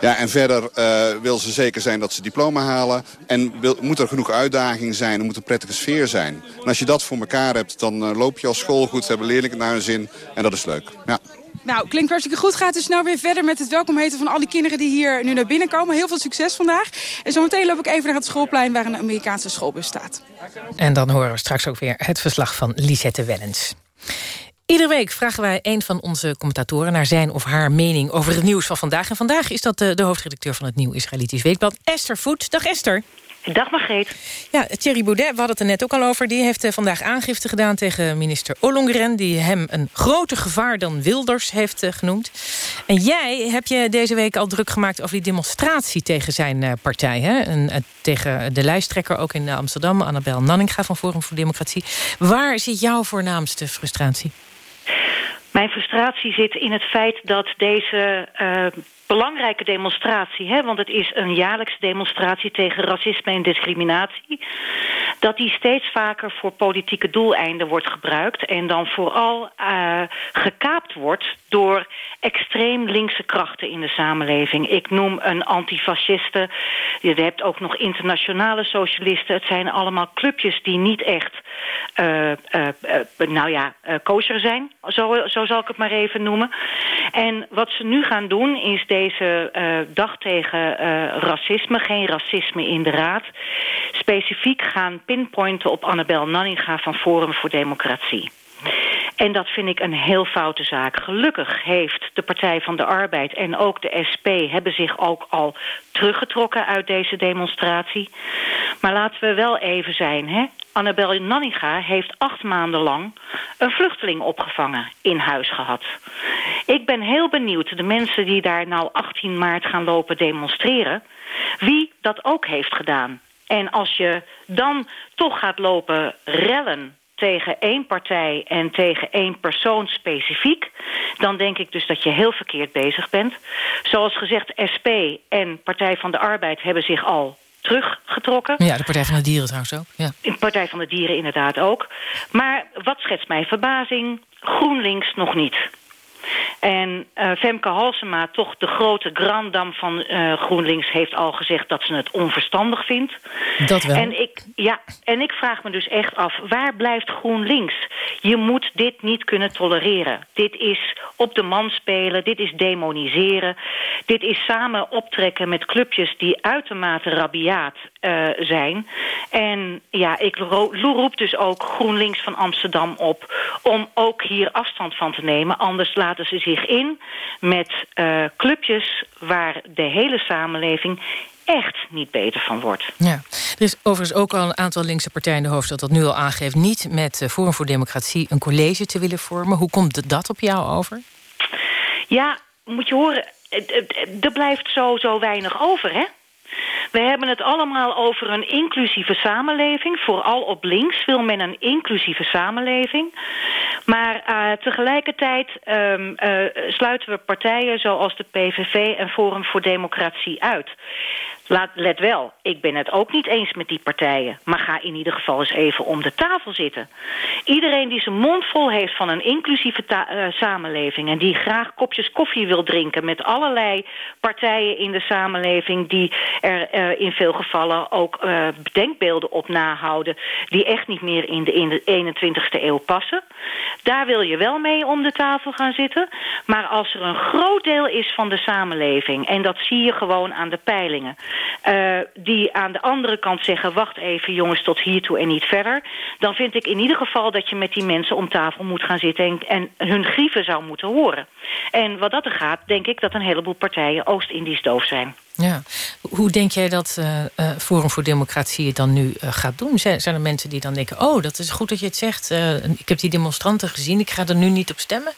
Ja, en verder uh, wil ze zeker zijn dat ze diploma halen. En wil, moet er genoeg uitdaging zijn, er moet een prettige sfeer zijn. En als je dat voor elkaar hebt, dan uh, loop je als school goed, hebben leerlingen naar hun zin. En dat is leuk, ja.
Nou, klinkt hartstikke goed. Gaat dus snel weer verder met het welkom heten van al die kinderen die hier nu naar binnen komen. Heel veel succes vandaag. En zometeen loop ik even naar het schoolplein waar een Amerikaanse schoolbus staat.
En dan horen we straks ook weer het verslag van Lisette Wellens. Iedere week vragen wij een van onze commentatoren... naar zijn of haar mening over het nieuws van vandaag. En vandaag is dat de, de hoofdredacteur van het Nieuw Israëlitisch Weekblad, Esther Voet. Dag Esther.
Dag Margreet.
Ja, Thierry Baudet, we hadden het er net ook al over... die heeft eh, vandaag aangifte gedaan tegen minister Ollongren... die hem een groter gevaar dan Wilders heeft eh, genoemd. En jij heb je deze week al druk gemaakt... over die demonstratie tegen zijn uh, partij. Hè? En, tegen de lijsttrekker ook in Amsterdam... Annabel Nanninga van Forum voor Democratie. Waar zit jouw voornaamste frustratie?
Mijn frustratie zit in het feit dat deze belangrijke demonstratie... Hè, want het is een jaarlijkse demonstratie tegen racisme en discriminatie... dat die steeds vaker voor politieke doeleinden wordt gebruikt... en dan vooral uh, gekaapt wordt door extreem linkse krachten in de samenleving. Ik noem een antifasciste. Je hebt ook nog internationale socialisten. Het zijn allemaal clubjes die niet echt, nou ja, kosher zijn. Zo, zo zal ik het maar even noemen. En wat ze nu gaan doen is deze dag tegen racisme, geen racisme in de raad, specifiek gaan pinpointen op Annabel Nanninga van Forum voor Democratie. En dat vind ik een heel foute zaak. Gelukkig heeft de Partij van de Arbeid en ook de SP... hebben zich ook al teruggetrokken uit deze demonstratie. Maar laten we wel even zijn, hè? Annabel Nanninga heeft acht maanden lang een vluchteling opgevangen in huis gehad. Ik ben heel benieuwd, de mensen die daar nou 18 maart gaan lopen demonstreren... wie dat ook heeft gedaan. En als je dan toch gaat lopen rellen tegen één partij en tegen één persoon specifiek... dan denk ik dus dat je heel verkeerd bezig bent. Zoals gezegd, SP en Partij van de Arbeid hebben zich al teruggetrokken.
Ja, de Partij van de Dieren trouwens ook. Ja.
De Partij van de Dieren inderdaad ook. Maar wat schetst mij verbazing? GroenLinks nog niet. En uh, Femke Halsema, toch de grote grandam van uh, GroenLinks... heeft al gezegd dat ze het onverstandig vindt.
Dat wel.
En ik, ja, en ik vraag me dus echt af, waar blijft GroenLinks? Je moet dit niet kunnen tolereren. Dit is op de man spelen, dit is demoniseren. Dit is samen optrekken met clubjes die uitermate rabiaat uh, zijn. En ja, ik roep dus ook GroenLinks van Amsterdam op... om ook hier afstand van te nemen. Anders laten ze zich in met uh, clubjes... waar de hele samenleving echt niet beter van wordt.
Ja. Er is overigens ook al een aantal linkse partijen in de hoofdstad... dat nu al aangeeft niet met Forum voor Democratie... een college te willen vormen. Hoe komt dat op jou over?
Ja, moet je horen, er blijft zo, zo weinig over, hè? We hebben het allemaal over een inclusieve samenleving. Vooral op links wil men een inclusieve samenleving. Maar uh, tegelijkertijd um, uh, sluiten we partijen zoals de PVV en Forum voor Democratie uit. Laat, let wel, ik ben het ook niet eens met die partijen. Maar ga in ieder geval eens even om de tafel zitten. Iedereen die zijn mond vol heeft van een inclusieve uh, samenleving... en die graag kopjes koffie wil drinken met allerlei partijen in de samenleving... die er uh, in veel gevallen ook uh, denkbeelden op nahouden... die echt niet meer in de, in de 21ste eeuw passen. Daar wil je wel mee om de tafel gaan zitten. Maar als er een groot deel is van de samenleving... en dat zie je gewoon aan de peilingen Uh, die aan de andere kant zeggen... wacht even jongens, tot hiertoe en niet verder... dan vind ik in ieder geval dat je met die mensen om tafel moet gaan zitten... en, en hun grieven zou moeten horen. En wat dat er gaat, denk ik dat een heleboel partijen Oost-Indisch doof zijn.
Ja. Hoe denk jij dat uh, uh, Forum voor Democratie het dan nu uh, gaat doen? Zijn, zijn er mensen die dan denken... oh, dat is goed dat je het zegt. ik heb die demonstranten gezien, ik ga er nu niet op stemmen?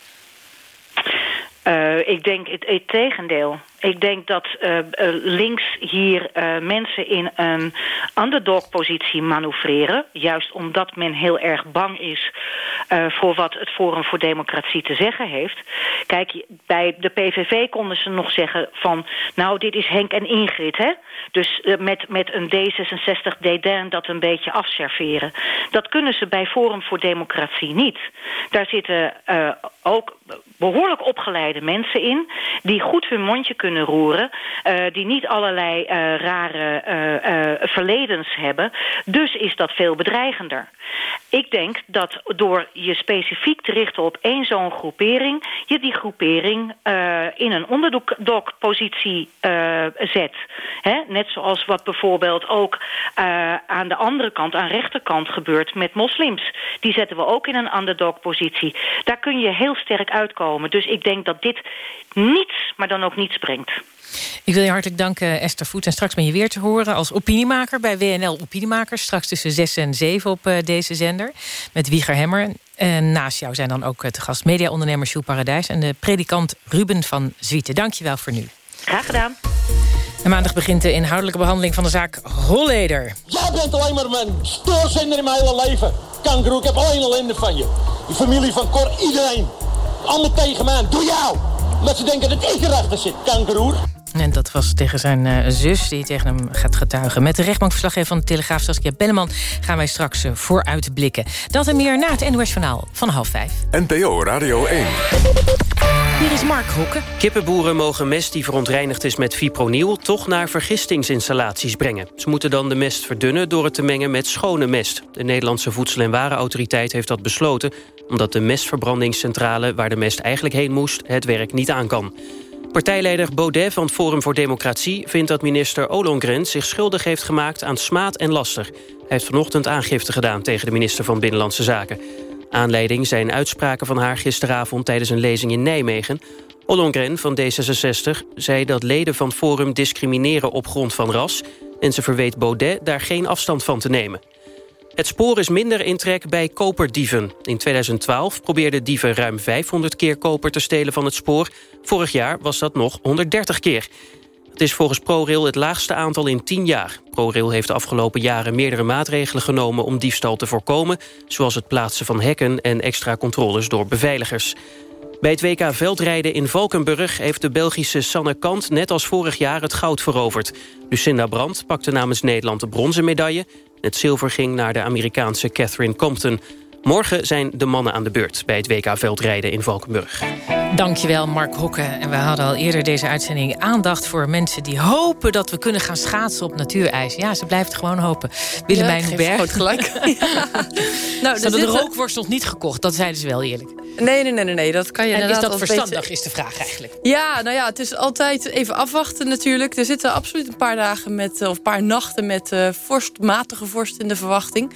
ik denk het, het tegendeel. Ik denk dat uh, links hier uh, mensen in een underdog-positie manoeuvreren. Juist omdat men heel erg bang is voor wat het Forum voor Democratie te zeggen heeft. Kijk, bij de PVV konden ze nog zeggen van... nou, dit is Henk en Ingrid, hè? Dus met, met een D66 dédain dat een beetje afserveren. Dat kunnen ze bij Forum voor Democratie niet. Daar zitten ook behoorlijk opgeleide mensen in... die goed hun mondje kunnen roeren... Uh, die niet allerlei uh, rare uh, verledens hebben. Dus is dat veel bedreigender. Ik denk dat door je specifiek te richten op één zo'n groepering... je die groepering in een onderdokpositie zet. Hè? Net zoals wat bijvoorbeeld ook aan de andere kant, aan rechterkant gebeurt met moslims. Die zetten we ook in een underdog-positie. Daar kun je heel sterk uitkomen. Dus ik denk dat dit niets, maar dan ook niets brengt.
Ik wil je hartelijk danken, Esther Voet. En straks ben je weer te horen als opiniemaker bij WNL Opiniemakers. Straks tussen 6 en 7 op uh, deze zender. Met Wieger Hemmer. En naast jou zijn dan ook te gast mediaondernemer Jules Paradijs... en de predikant Ruben van Zwieten. Dank je wel voor nu.
Graag gedaan.
En maandag begint de inhoudelijke behandeling van de zaak Holleder.
Jij bent alleen maar mijn stoorzender in mijn hele leven. Kangaroo, ik heb alleen ellende van je. Die familie van Cor, iedereen. Allemaal tegen mij. Doe jou! Omdat ze denken dat ik erachter zit, kangeroer.
En dat was tegen zijn uh, zus die tegen hem gaat getuigen. Met de rechtbankverslaggever van de Telegraaf Saskia Belleman... gaan wij straks uh, vooruitblikken. Dat en meer na het NOS Journaal van half vijf.
NPO Radio 1.
Hier is Mark Hokke.
Kippenboeren mogen mest die verontreinigd is met fipronil... toch naar vergistingsinstallaties brengen. Ze moeten dan de mest verdunnen door het te mengen met schone mest. De Nederlandse Voedsel- en Warenautoriteit heeft dat besloten... omdat de mestverbrandingscentrale waar de mest eigenlijk heen moest... het werk niet aan kan. Partijleider Baudet van Forum voor Democratie vindt dat minister Ollongren zich schuldig heeft gemaakt aan smaad en laster. Hij heeft vanochtend aangifte gedaan tegen de minister van Binnenlandse Zaken. Aanleiding zijn uitspraken van haar gisteravond tijdens een lezing in Nijmegen. Ollongren van D66 zei dat leden van Forum discrimineren op grond van ras... en ze verweet Baudet daar geen afstand van te nemen. Het spoor is minder in trek bij koperdieven. In 2012 probeerden dieven ruim 500 keer koper te stelen van het spoor. Vorig jaar was dat nog 130 keer. Het is volgens ProRail het laagste aantal in 10 jaar. ProRail heeft de afgelopen jaren meerdere maatregelen genomen... om diefstal te voorkomen, zoals het plaatsen van hekken... en extra controles door beveiligers. Bij het WK Veldrijden in Valkenburg heeft de Belgische Sanne Kant... net als vorig jaar het goud veroverd. Lucinda Brandt pakte namens Nederland de bronzen medaille... Het zilver ging naar de Amerikaanse Catherine Compton. Morgen zijn de mannen aan de beurt bij het WK Veldrijden in Valkenburg.
Dankjewel, Mark Hokke. En we hadden al eerder deze uitzending aandacht voor mensen die hopen dat we kunnen gaan schaatsen op natuurijs. Ja, ze blijft gewoon hopen. Willemijn
ja,
Berg.
gelijk. ja. [LAUGHS]
nou, ze hadden de rookworst nog niet gekocht, dat zeiden ze wel eerlijk.
Nee, nee, nee, nee, nee. dat kan je
en
inderdaad
is dat verstandig,
beter...
is de vraag eigenlijk.
Ja, nou ja, het is altijd even afwachten natuurlijk. Er zitten absoluut een paar dagen met, of een paar nachten met uh, vorst, matige vorst in de verwachting.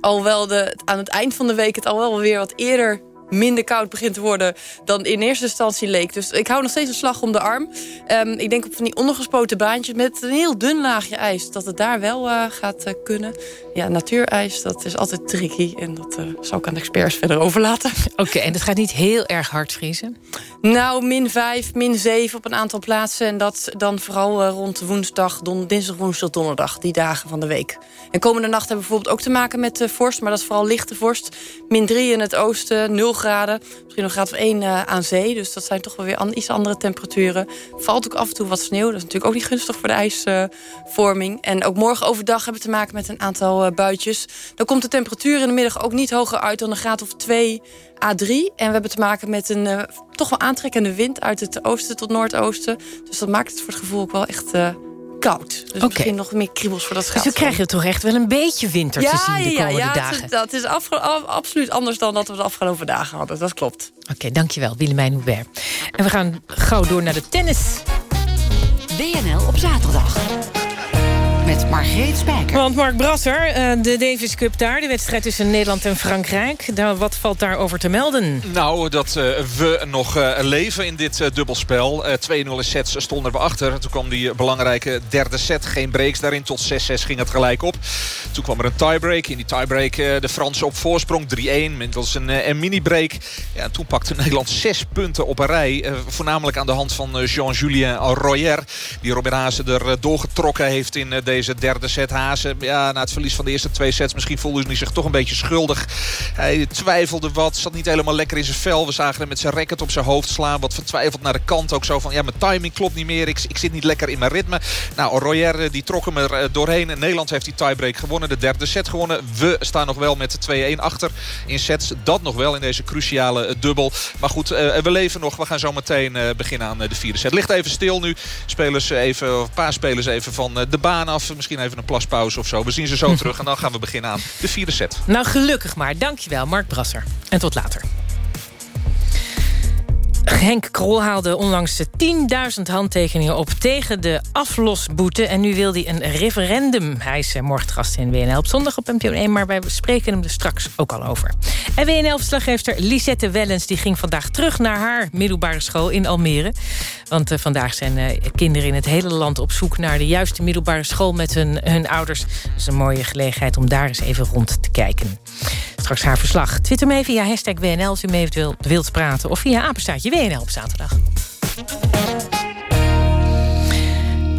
Alhoewel de, aan het eind van de week het al wel weer wat eerder minder koud begint te worden dan in eerste instantie leek. Dus ik hou nog steeds een slag om de arm. Um, ik denk op van die ondergespoten baantjes met een heel dun laagje ijs... dat het daar wel uh, gaat uh, kunnen. Ja, natuurijs, dat is altijd tricky. En dat uh, zou ik aan de experts verder overlaten. [LAUGHS]
Oké, okay, en dat gaat niet heel erg hard vriezen?
Nou, min 5, min 7 op een aantal plaatsen. En dat dan vooral rond woensdag, don, dinsdag, woensdag, donderdag. Die dagen van de week. En komende nacht hebben we bijvoorbeeld ook te maken met vorst. Maar dat is vooral lichte vorst. Min 3 in het oosten, 0 graden. Misschien nog graad of 1 uh, aan zee. Dus dat zijn toch wel weer iets andere temperaturen. Valt ook af en toe wat sneeuw. Dat is natuurlijk ook niet gunstig voor de ijsvorming. En ook morgen overdag hebben we te maken met een aantal uh, buitjes. Dan komt de temperatuur in de middag ook niet hoger uit dan een graad of 2 A3. En we hebben te maken met een uh, toch wel aantrekkende wind uit het oosten tot noordoosten. Dus dat maakt het voor het gevoel ook wel echt koud. Dus okay. misschien nog meer kriebels voor dat schaatsen.
Dus we krijgen toch echt wel een beetje winter
ja,
te zien de
ja,
komende
ja,
dagen.
Ja, dat is af, af, absoluut anders dan dat we de afgelopen dagen hadden. Dat klopt.
Oké, okay, dankjewel Willemijn Hubert. En we gaan gauw door naar de tennis.
WNL op zaterdag. Met Margreet Spijker.
Want Mark Brasser, eh, de Davis Cup daar... de wedstrijd tussen Nederland en Frankrijk... wat valt daarover te melden?
Nou, dat uh, we nog uh, leven in dit dubbelspel. 2-0 in sets stonden we achter. Toen kwam die belangrijke derde set. Geen breaks daarin. Tot 6-6 ging het gelijk op. Toen kwam er een tiebreak. In die tiebreak de Fransen op voorsprong. 3-1. Middels een, een mini-break. Ja, en toen pakte Nederland zes punten op een rij. voornamelijk aan de hand van Jean-Julien Royer. Die Robin Haase er doorgetrokken heeft in deze derde set. Haase, ja, na het verlies van de eerste twee sets... misschien voelde hij zich toch een beetje schuldig. Hij twijfelde wat. Zat niet helemaal lekker in zijn vel. We zagen hem met zijn racket op zijn hoofd slaan. Wat vertwijfeld naar de kant. Ook zo van, ja, mijn timing klopt niet meer. Ik, ik zit niet lekker in mijn ritme. Nou, Royer eh, die trok hem er eh, doorheen. Nederland heeft die tiebreak gewonnen. De derde set gewonnen. We staan nog wel met de 2-1 achter in sets. Dat nog wel in deze cruciale eh, dubbel. Maar goed, we leven nog. We gaan zo meteen beginnen aan de vierde set. Ligt even stil nu. Spelers even, een paar spelers even van de baan af. Misschien even een plaspauze of zo. We zien ze zo [LAUGHS] terug. En dan gaan we beginnen aan de vierde set.
Nou, gelukkig maar. Dankjewel, Mark Brasser. En tot later. Henk Krol haalde onlangs de 10.000 handtekeningen op tegen de aflosboete. En nu wil hij een referendum. Hij is eh, morgen gast in WNL op zondag op NPO 1, maar wij spreken hem er straks ook al over. En WNL-verslaggeefster Lisette Wellens die ging vandaag terug naar haar middelbare school in Almere. Want uh, vandaag zijn uh, kinderen in het hele land op zoek naar de juiste middelbare school met hun, hun ouders. Is een mooie gelegenheid om daar eens even rond te kijken. Straks haar verslag. Twitter mee via hashtag WNL als u mee wilt, praten. Of via apenstaatje WNL op zaterdag.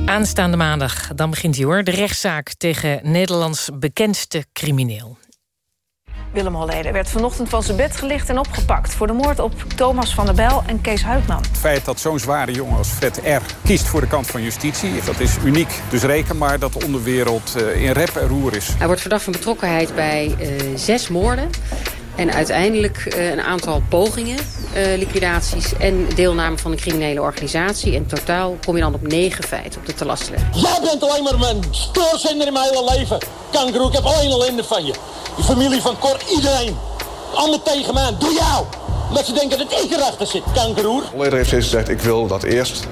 Aanstaande maandag, dan begint hij hoor. De rechtszaak tegen Nederlands bekendste crimineel.
Willem Holleder werd vanochtend van zijn bed gelicht en opgepakt... voor de moord op Thomas van der Bijl en Kees Huidman.
Het feit dat zo'n zware jongen als Fred R. kiest voor de kant van justitie... dat is uniek. Dus reken maar dat de onderwereld eh, in rep en roer is.
Hij wordt verdacht van betrokkenheid bij uh, zes moorden... En uiteindelijk uh, een aantal pogingen, uh, liquidaties en deelname van een criminele organisatie. En totaal kom je dan op negen feiten op de te lasten
Jij bent alleen maar mijn stoorzender in mijn hele leven. Kangaroo, ik heb alleen ellende van je. Die familie van Cor, iedereen. Allemaal tegen mij. Doe jou! Omdat ze denken dat ik erachter zit, kangeroer.
Volledig heeft steeds gezegd, ik wil dat eerst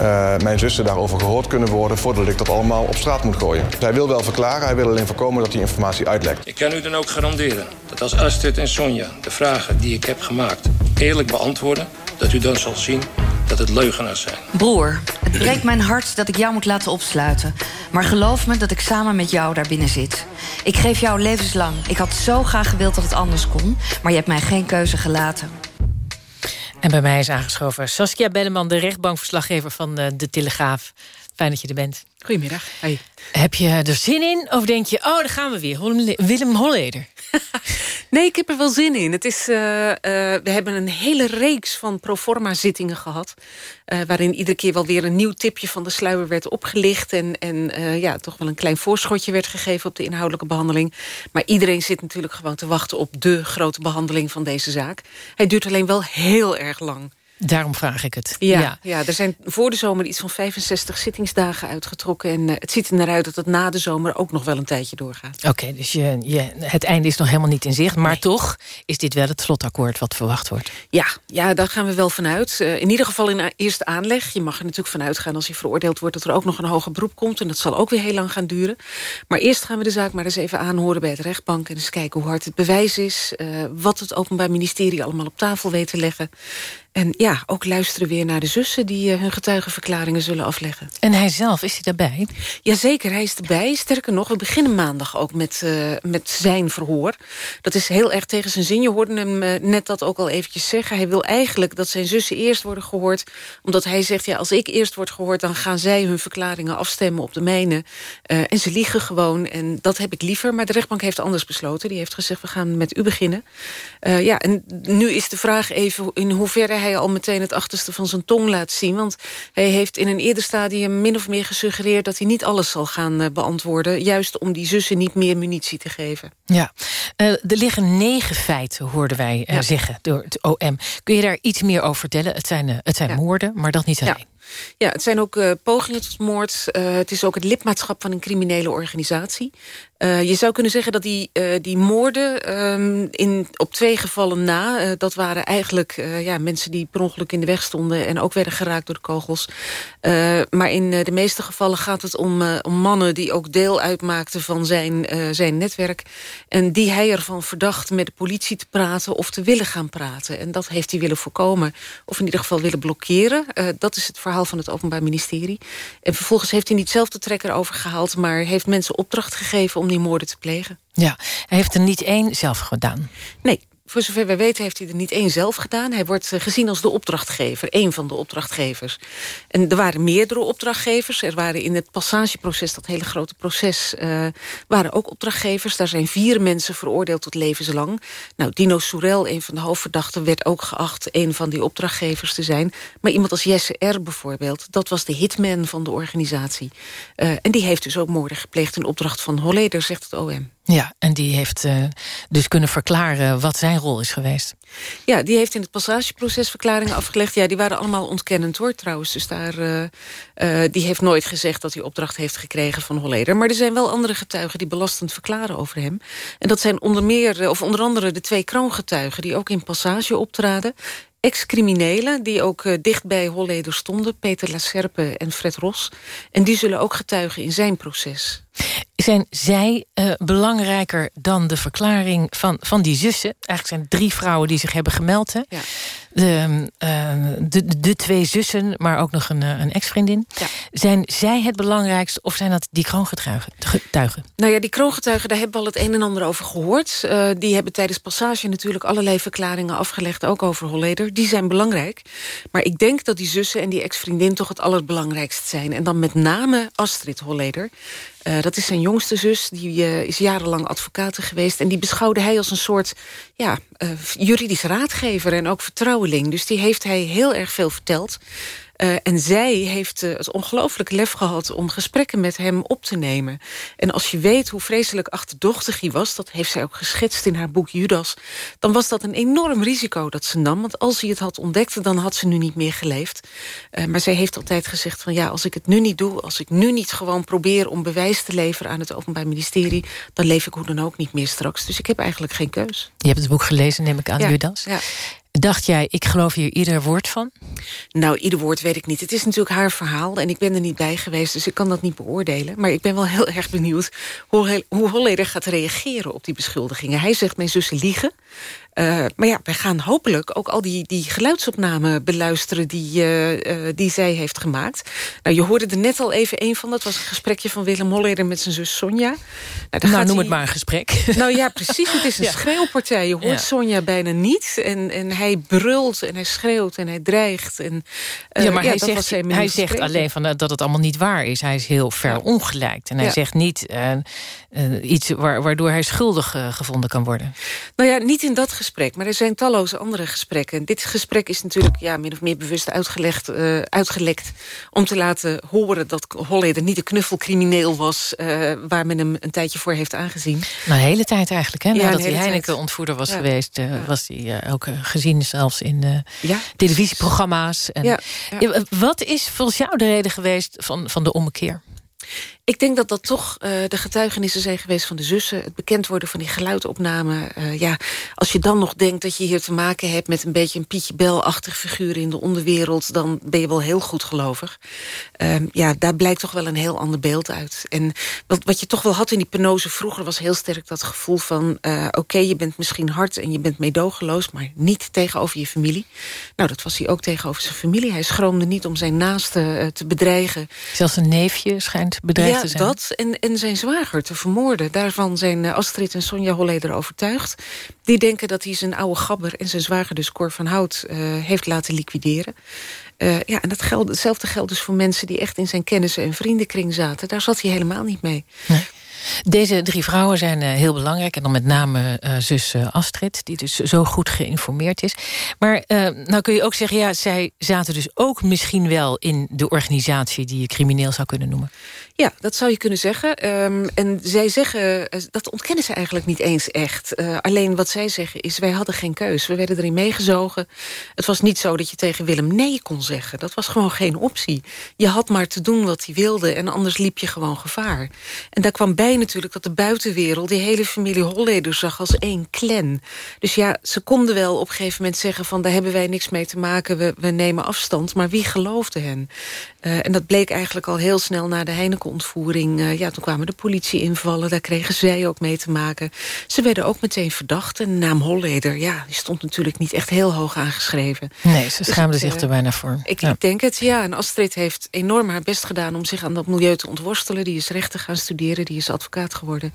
uh, mijn zussen daarover gehoord kunnen worden... voordat ik dat allemaal op straat moet gooien. Hij wil wel verklaren, hij wil alleen voorkomen dat die informatie uitlekt.
Ik kan u dan ook garanderen dat als Astrid en Sonja de vragen die ik heb gemaakt... eerlijk beantwoorden, dat u dan zal zien dat het leugenaars zijn.
Broer, het breekt mijn hart dat ik jou moet laten opsluiten. Maar geloof me dat ik samen met jou daar binnen zit. Ik geef jou levenslang. Ik had zo graag gewild dat het anders kon... maar je hebt mij geen keuze gelaten.
En bij mij is aangeschoven Saskia Belleman... de rechtbankverslaggever van de, de Telegraaf. Fijn dat je er bent.
Goedemiddag. Hey.
Heb je er zin in? Of denk je, oh, daar gaan we weer. Willem Holleder. [LAUGHS]
nee, ik heb er wel zin in. Het is, uh, uh, we hebben een hele reeks van proforma zittingen gehad. Uh, waarin iedere keer wel weer een nieuw tipje van de sluier werd opgelicht. En, en ja, toch wel een klein voorschotje werd gegeven op de inhoudelijke behandeling. Maar iedereen zit natuurlijk gewoon te wachten op de grote behandeling van deze zaak. Hij duurt alleen wel heel erg lang.
Daarom vraag ik het.
Ja, ja. er zijn voor de zomer iets van 65 zittingsdagen uitgetrokken. En uh, het ziet er naar uit dat het na de zomer ook nog wel een tijdje doorgaat.
Oké, okay, dus je, je, het einde is nog helemaal niet in zicht. Maar nee. toch is dit wel het slotakkoord wat verwacht wordt.
Ja, ja daar gaan we wel vanuit. Uh, in ieder geval in eerste aanleg. Je mag er natuurlijk vanuit gaan als hij veroordeeld wordt... dat er ook nog een hoger beroep komt. En dat zal ook weer heel lang gaan duren. Maar eerst gaan we de zaak maar eens even aanhoren bij het rechtbank... en eens kijken hoe hard het bewijs is. Uh, wat het Openbaar Ministerie allemaal op tafel weet te leggen. En ja, ook luisteren weer naar de zussen... die uh, hun getuigenverklaringen zullen afleggen.
En hij zelf, is hij daarbij?
Jazeker, hij is erbij. Sterker nog, we beginnen maandag ook met, uh, met zijn verhoor. Dat is heel erg tegen zijn zin. Je hoorde hem uh, net dat ook al eventjes zeggen. Hij wil eigenlijk dat zijn zussen eerst worden gehoord. Omdat hij zegt, ja, als ik eerst word gehoord... dan gaan zij hun verklaringen afstemmen op de mijne. en ze liegen gewoon. En dat heb ik liever. Maar de rechtbank heeft anders besloten. Die heeft gezegd, we gaan met u beginnen. ja, en nu is de vraag even in hoeverre hij al meteen het achterste van zijn tong laat zien. Want hij heeft in een eerder stadium min of meer gesuggereerd... dat hij niet alles zal gaan uh, beantwoorden. Juist om die zussen niet meer munitie te geven.
Ja, uh, er liggen negen feiten, hoorden wij ja. zeggen door het OM. Kun je daar iets meer over vertellen? Het zijn, het zijn ja. moorden, maar dat niet alleen.
Ja. Ja, het zijn ook uh, pogingen tot moord. Uh, het is ook het lidmaatschap van een criminele organisatie. Uh, je zou kunnen zeggen dat die, uh, die moorden um, in, op twee gevallen na... Uh, dat waren eigenlijk ja, mensen die per ongeluk in de weg stonden... en ook werden geraakt door de kogels. maar in de meeste gevallen gaat het om, om mannen... die ook deel uitmaakten van zijn, zijn netwerk. En die hij ervan verdacht met de politie te praten... of te willen gaan praten. En dat heeft hij willen voorkomen. Of in ieder geval willen blokkeren. dat is het verhaal van het Openbaar Ministerie. En vervolgens heeft hij niet zelf de trekker overgehaald... maar heeft mensen opdracht gegeven om die moorden te plegen.
Ja, hij heeft er niet één zelf gedaan.
Nee, voor zover wij weten heeft hij er niet één zelf gedaan. Hij wordt eh, gezien als de opdrachtgever, één van de opdrachtgevers. En er waren meerdere opdrachtgevers. Er waren in het passageproces, dat hele grote proces... Uh, waren ook opdrachtgevers. Daar zijn vier mensen veroordeeld tot levenslang. Nou, Dino Soerel, een van de hoofdverdachten... werd ook geacht een van die opdrachtgevers te zijn. Maar iemand als Jesse R. bijvoorbeeld... dat was de hitman van de organisatie. Uh, en die heeft dus ook moorden gepleegd in opdracht van Holleder, zegt het OM.
Ja, en die heeft uh, dus kunnen verklaren wat zijn rol is geweest.
Ja, die heeft in het passageproces verklaringen afgelegd. Ja, die waren allemaal ontkennend hoor trouwens. Dus daar, uh, uh, die heeft nooit gezegd dat hij opdracht heeft gekregen van Holleder. Maar er zijn wel andere getuigen die belastend verklaren over hem. En dat zijn onder meer, of onder andere de twee kroongetuigen... die ook in passage optraden ex-criminelen die ook uh, dicht bij Holleder stonden. Peter Lacerpe en Fred Ros. En die zullen ook getuigen in zijn proces.
Zijn zij uh, belangrijker dan de verklaring van, van die zussen? Eigenlijk zijn drie vrouwen die zich hebben gemeld. Hè? Ja. De, uh, de, de, twee zussen, maar ook nog een, een ex-vriendin. Ja. Zijn zij het belangrijkste of zijn dat die kroongetuigen?
Nou ja, die kroongetuigen, daar hebben we al het een en ander over gehoord. Uh, die hebben tijdens passage natuurlijk allerlei verklaringen afgelegd... ook over Holleder. Die zijn belangrijk. Maar ik denk dat die zussen en die ex-vriendin toch het allerbelangrijkst zijn. En dan met name Astrid Holleder. Uh, dat is zijn jongste zus, die uh, is jarenlang advocaat geweest... en die beschouwde hij als een soort ja, uh, juridisch raadgever en ook vertrouweling. Dus die heeft hij heel erg veel verteld. Uh, en zij heeft uh, het ongelooflijk lef gehad om gesprekken met hem op te nemen. En als je weet hoe vreselijk achterdochtig hij was... dat heeft zij ook geschetst in haar boek Judas... dan was dat een enorm risico dat ze nam. Want als hij het had ontdekt, dan had ze nu niet meer geleefd. Uh, maar zij heeft altijd gezegd van ja, als ik het nu niet doe... als ik nu niet gewoon probeer om bewijs te leveren aan het Openbaar Ministerie... dan leef ik hoe dan ook niet meer straks. Dus ik heb eigenlijk geen keus.
Je hebt het boek gelezen, neem ik aan,
ja,
Judas.
Ja.
Dacht jij, ik geloof hier ieder woord van?
Nou, ieder woord weet ik niet. Het is natuurlijk haar verhaal en ik ben er niet bij geweest... dus ik kan dat niet beoordelen. Maar ik ben wel heel erg benieuwd hoe, hoe Holleder gaat reageren op die beschuldigingen. Hij zegt, mijn zussen liegen. Uh, maar ja, wij gaan hopelijk ook al die, die geluidsopnamen beluisteren... Die, uh, uh, die zij heeft gemaakt. Nou, je hoorde er net al even een van. Dat was een gesprekje van Willem Holleder met zijn zus Sonja.
Nou, nou noem hij... het maar een gesprek.
Nou ja, precies. Het is een [LAUGHS] ja. schreeuwpartij. Je hoort ja. Sonja bijna niet. En, en hij brult en hij schreeuwt en hij dreigt. En,
ja, maar ja, hij, zegt, hij zegt alleen van, dat het allemaal niet waar is. Hij is heel verongelijkt. En hij zegt niet iets waardoor hij schuldig gevonden kan worden.
Nou ja, niet in dat gesprek, maar er zijn talloze andere gesprekken. Dit gesprek is natuurlijk ja, min of meer bewust uitgelegd, uh, uitgelekt... om te laten horen dat Holleder niet de knuffelcrimineel was... Uh, waar men hem een tijdje voor heeft aangezien.
Nou, de hele tijd eigenlijk, hè? Ja, Nadat hij Heineken-ontvoerder was ja. geweest... Uh, ja. was hij ook gezien zelfs in televisieprogramma's. En, Wat is volgens jou de reden geweest van, van de ommekeer?
Ik denk dat dat toch uh, de getuigenissen zijn geweest van de zussen. Het bekend worden van die geluidopname. Uh, ja, als je dan nog denkt dat je hier te maken hebt... met een beetje een Pietje Bel-achtig figuur in de onderwereld... dan ben je wel heel goed gelovig. Uh, ja, daar blijkt toch wel een heel ander beeld uit. En wat, wat je toch wel had in die penose vroeger... was heel sterk dat gevoel van... Uh, oké, je bent misschien hard en je bent meedogenloos... maar niet tegenover je familie. Nou, dat was hij ook tegenover zijn familie. Hij schroomde niet om zijn naasten te bedreigen.
Zelfs een neefje schijnt bedreigd
ja, dat en, en zijn zwager te vermoorden. Daarvan zijn Astrid en Sonja Holleder overtuigd. Die denken dat hij zijn oude gabber en zijn zwager dus Cor van Hout... Uh, heeft laten liquideren. Uh, ja, en dat geldt, hetzelfde geldt dus voor mensen die echt in zijn kennissen en vriendenkring zaten. Daar zat hij helemaal niet mee.
Nee. Deze drie vrouwen zijn heel belangrijk. En dan met name uh, zus Astrid, die dus zo goed geïnformeerd is. Maar nou kun je ook zeggen, ja, zij zaten dus ook misschien wel... in de organisatie die je crimineel zou kunnen noemen.
Ja, dat zou je kunnen zeggen. Ehm, en zij zeggen, eh, dat ontkennen ze eigenlijk niet eens echt. Uh, alleen wat zij zeggen is, wij hadden geen keus. We werden erin meegezogen. Het was niet zo dat je tegen Willem nee kon zeggen. Dat was gewoon geen optie. Je had maar te doen wat hij wilde en anders liep je gewoon gevaar. En daar kwam bij natuurlijk dat de buitenwereld... die hele familie Holleder zag als één clan. Dus ja, ze konden wel op een gegeven moment zeggen... van daar hebben wij niks mee te maken, we, we nemen afstand. Maar wie geloofde hen? Uh, en dat bleek eigenlijk al heel snel na de Heineken-ontvoering. Uh, ja, toen kwamen de politie invallen, daar kregen zij ook mee te maken. Ze werden ook meteen verdacht. En de naam Holleder, ja, die stond natuurlijk niet echt heel hoog aangeschreven.
Nee, ze dus schaamde zich uh, er bijna voor.
Ik, ja. ik, denk het, ja. En Astrid heeft enorm haar best gedaan om zich aan dat milieu te ontworstelen. Die is rechten gaan studeren, die is advocaat geworden.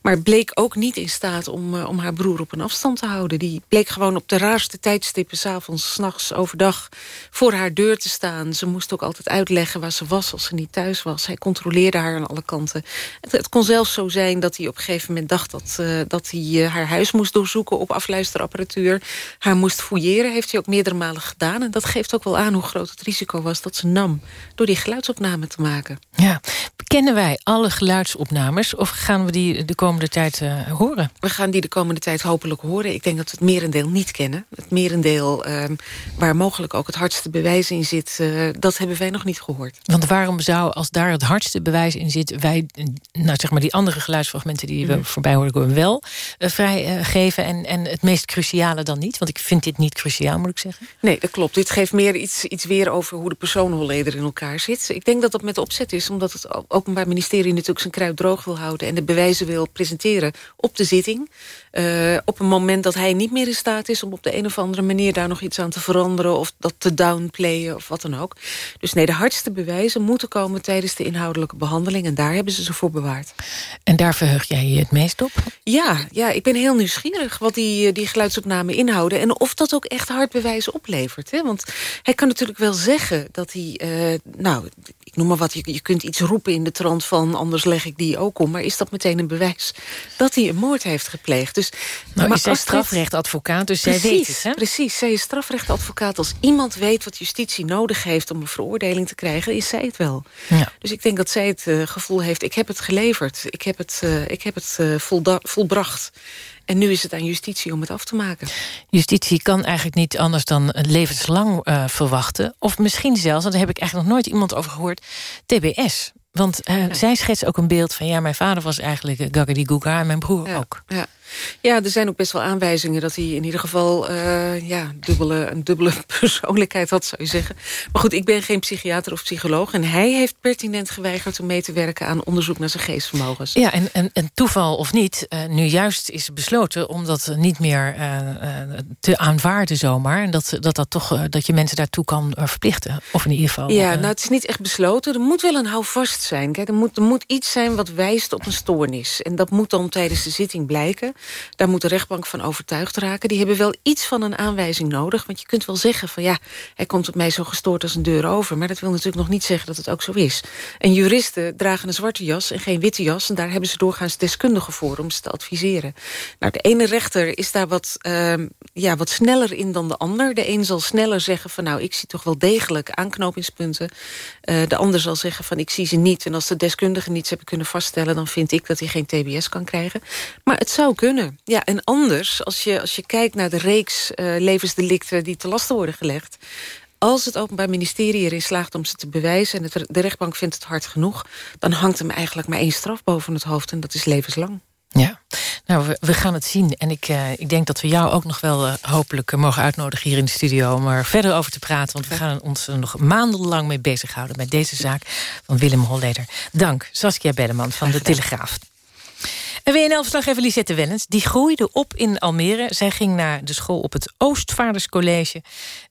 Maar bleek ook niet in staat om, om haar broer op een afstand te houden. Die bleek gewoon op de raarste tijdstippen, s'avonds, s'nachts, overdag, voor haar deur te staan. Ze moest ook altijd uitleggen waar ze was als ze niet thuis was. Hij controleerde haar aan alle kanten. Het, het kon zelfs zo zijn dat hij op een gegeven moment dacht... dat, uh, dat hij uh, haar huis moest doorzoeken op afluisterapparatuur. Haar moest fouilleren, heeft hij ook meerdere malen gedaan. En dat geeft ook wel aan hoe groot het risico was dat ze nam... door die geluidsopname te maken.
Ja. Kennen wij alle geluidsopnames of gaan we die de komende tijd uh, horen?
We gaan die de komende tijd hopelijk horen. Ik denk dat we het merendeel niet kennen. Het merendeel waar mogelijk ook het hardste bewijs in zit... dat hebben wij nog niet gehoord.
Want waarom zou, als daar het hardste bewijs in zit... wij, nou zeg maar die andere geluidsfragmenten die we mm. voorbij horen... wel uh, vrijgeven uh, en, en het meest cruciale dan niet? Want ik vind dit niet cruciaal, moet ik zeggen.
Nee, dat klopt. Dit geeft meer iets, iets weer over hoe de persoonholleder in elkaar zit. Ik denk dat dat met opzet is, omdat het Openbaar Ministerie... natuurlijk zijn kruid droog wil houden... en de bewijzen wil presenteren op de zitting. Uh, op een moment dat hij niet meer in staat is... om op de een of andere manier daar nog iets aan te veranderen... of dat te downplayen of wat dan ook. Dus nee, de hardste bewijzen moeten komen tijdens de inhoudelijke behandeling. En daar hebben ze ze voor bewaard.
En daar verheug jij je het meest op?
Ja, ja ik ben heel nieuwsgierig wat die, die geluidsopnamen inhouden. En of dat ook echt hard bewijs oplevert. Hè? Want hij kan natuurlijk wel zeggen dat hij... Uh, nou, noem maar wat, je, je kunt iets roepen in de trant van... anders leg ik die ook om. Maar is dat meteen een bewijs dat hij een moord heeft gepleegd? Dus,
nou, maar is zij strafrechtadvocaat, dus
precies,
zij weet het, hè?
Precies, zij is strafrechtadvocaat. Als iemand weet wat justitie nodig heeft om een veroordeling te krijgen... is zij het wel. Ja. Dus ik denk dat zij het uh, gevoel heeft... ik heb het geleverd, ik heb het, uh, ik heb het uh, volbracht. En nu is het aan justitie om het af te maken.
Justitie kan eigenlijk niet anders dan levenslang uh, verwachten. Of misschien zelfs, want daar heb ik eigenlijk nog nooit iemand over gehoord... TBS. Want uh, ja. zij schetst ook een beeld van... ja, mijn vader was eigenlijk uh, Gagadi Guga en mijn broer
ja,
ook.
Ja. Ja, er zijn ook best wel aanwijzingen... dat hij in ieder geval uh, ja, dubbele, een dubbele [LAUGHS] persoonlijkheid had, zou je zeggen. Maar goed, ik ben geen psychiater of psycholoog... en hij heeft pertinent geweigerd om mee te werken... aan onderzoek naar zijn geestvermogens.
Ja, en, en, en toeval of niet, nu juist is besloten... om dat niet meer te aanvaarden zomaar... en dat, dat, dat, toch, dat je mensen daartoe kan verplichten. Of in ieder geval...
Ja, nou, het is niet echt besloten. Er moet wel een houvast zijn. Kijk, er, moet, er moet iets zijn wat wijst op een stoornis. En dat moet dan tijdens de zitting blijken. Daar moet de rechtbank van overtuigd raken. Die hebben wel iets van een aanwijzing nodig. Want je kunt wel zeggen van ja, hij komt op mij zo gestoord als een deur over. Maar dat wil natuurlijk nog niet zeggen dat het ook zo is. En juristen dragen een zwarte jas en geen witte jas. En daar hebben ze doorgaans deskundigen voor om ze te adviseren. Nou, de ene rechter is daar wat, uh, ja, wat sneller in dan de ander. De een zal sneller zeggen van nou, ik zie toch wel degelijk aanknopingspunten. Uh, de ander zal zeggen van ik zie ze niet en als de deskundigen niets hebben kunnen vaststellen... dan vind ik dat hij geen TBS kan krijgen. Maar het zou kunnen. Ja, en anders, als je, als je kijkt naar de reeks uh, levensdelicten... die te lasten worden gelegd... Als het Openbaar Ministerie erin slaagt om ze te bewijzen... en het, de rechtbank vindt het hard genoeg... dan hangt hem eigenlijk maar één straf boven het hoofd... en dat is levenslang.
Ja, nou, we, we, gaan het zien. En ik, uh, ik denk dat we jou ook nog wel uh, hopelijk uh, mogen uitnodigen hier in de studio... om er verder over te praten. Want we gaan ons er nog maandenlang mee bezighouden... met deze zaak van Willem Holleder. Dank, Saskia Belleman van De Telegraaf. En WNL-verslaggever Lisette Wellens, die groeide op in Almere. Zij ging naar de school op het Oostvaarderscollege.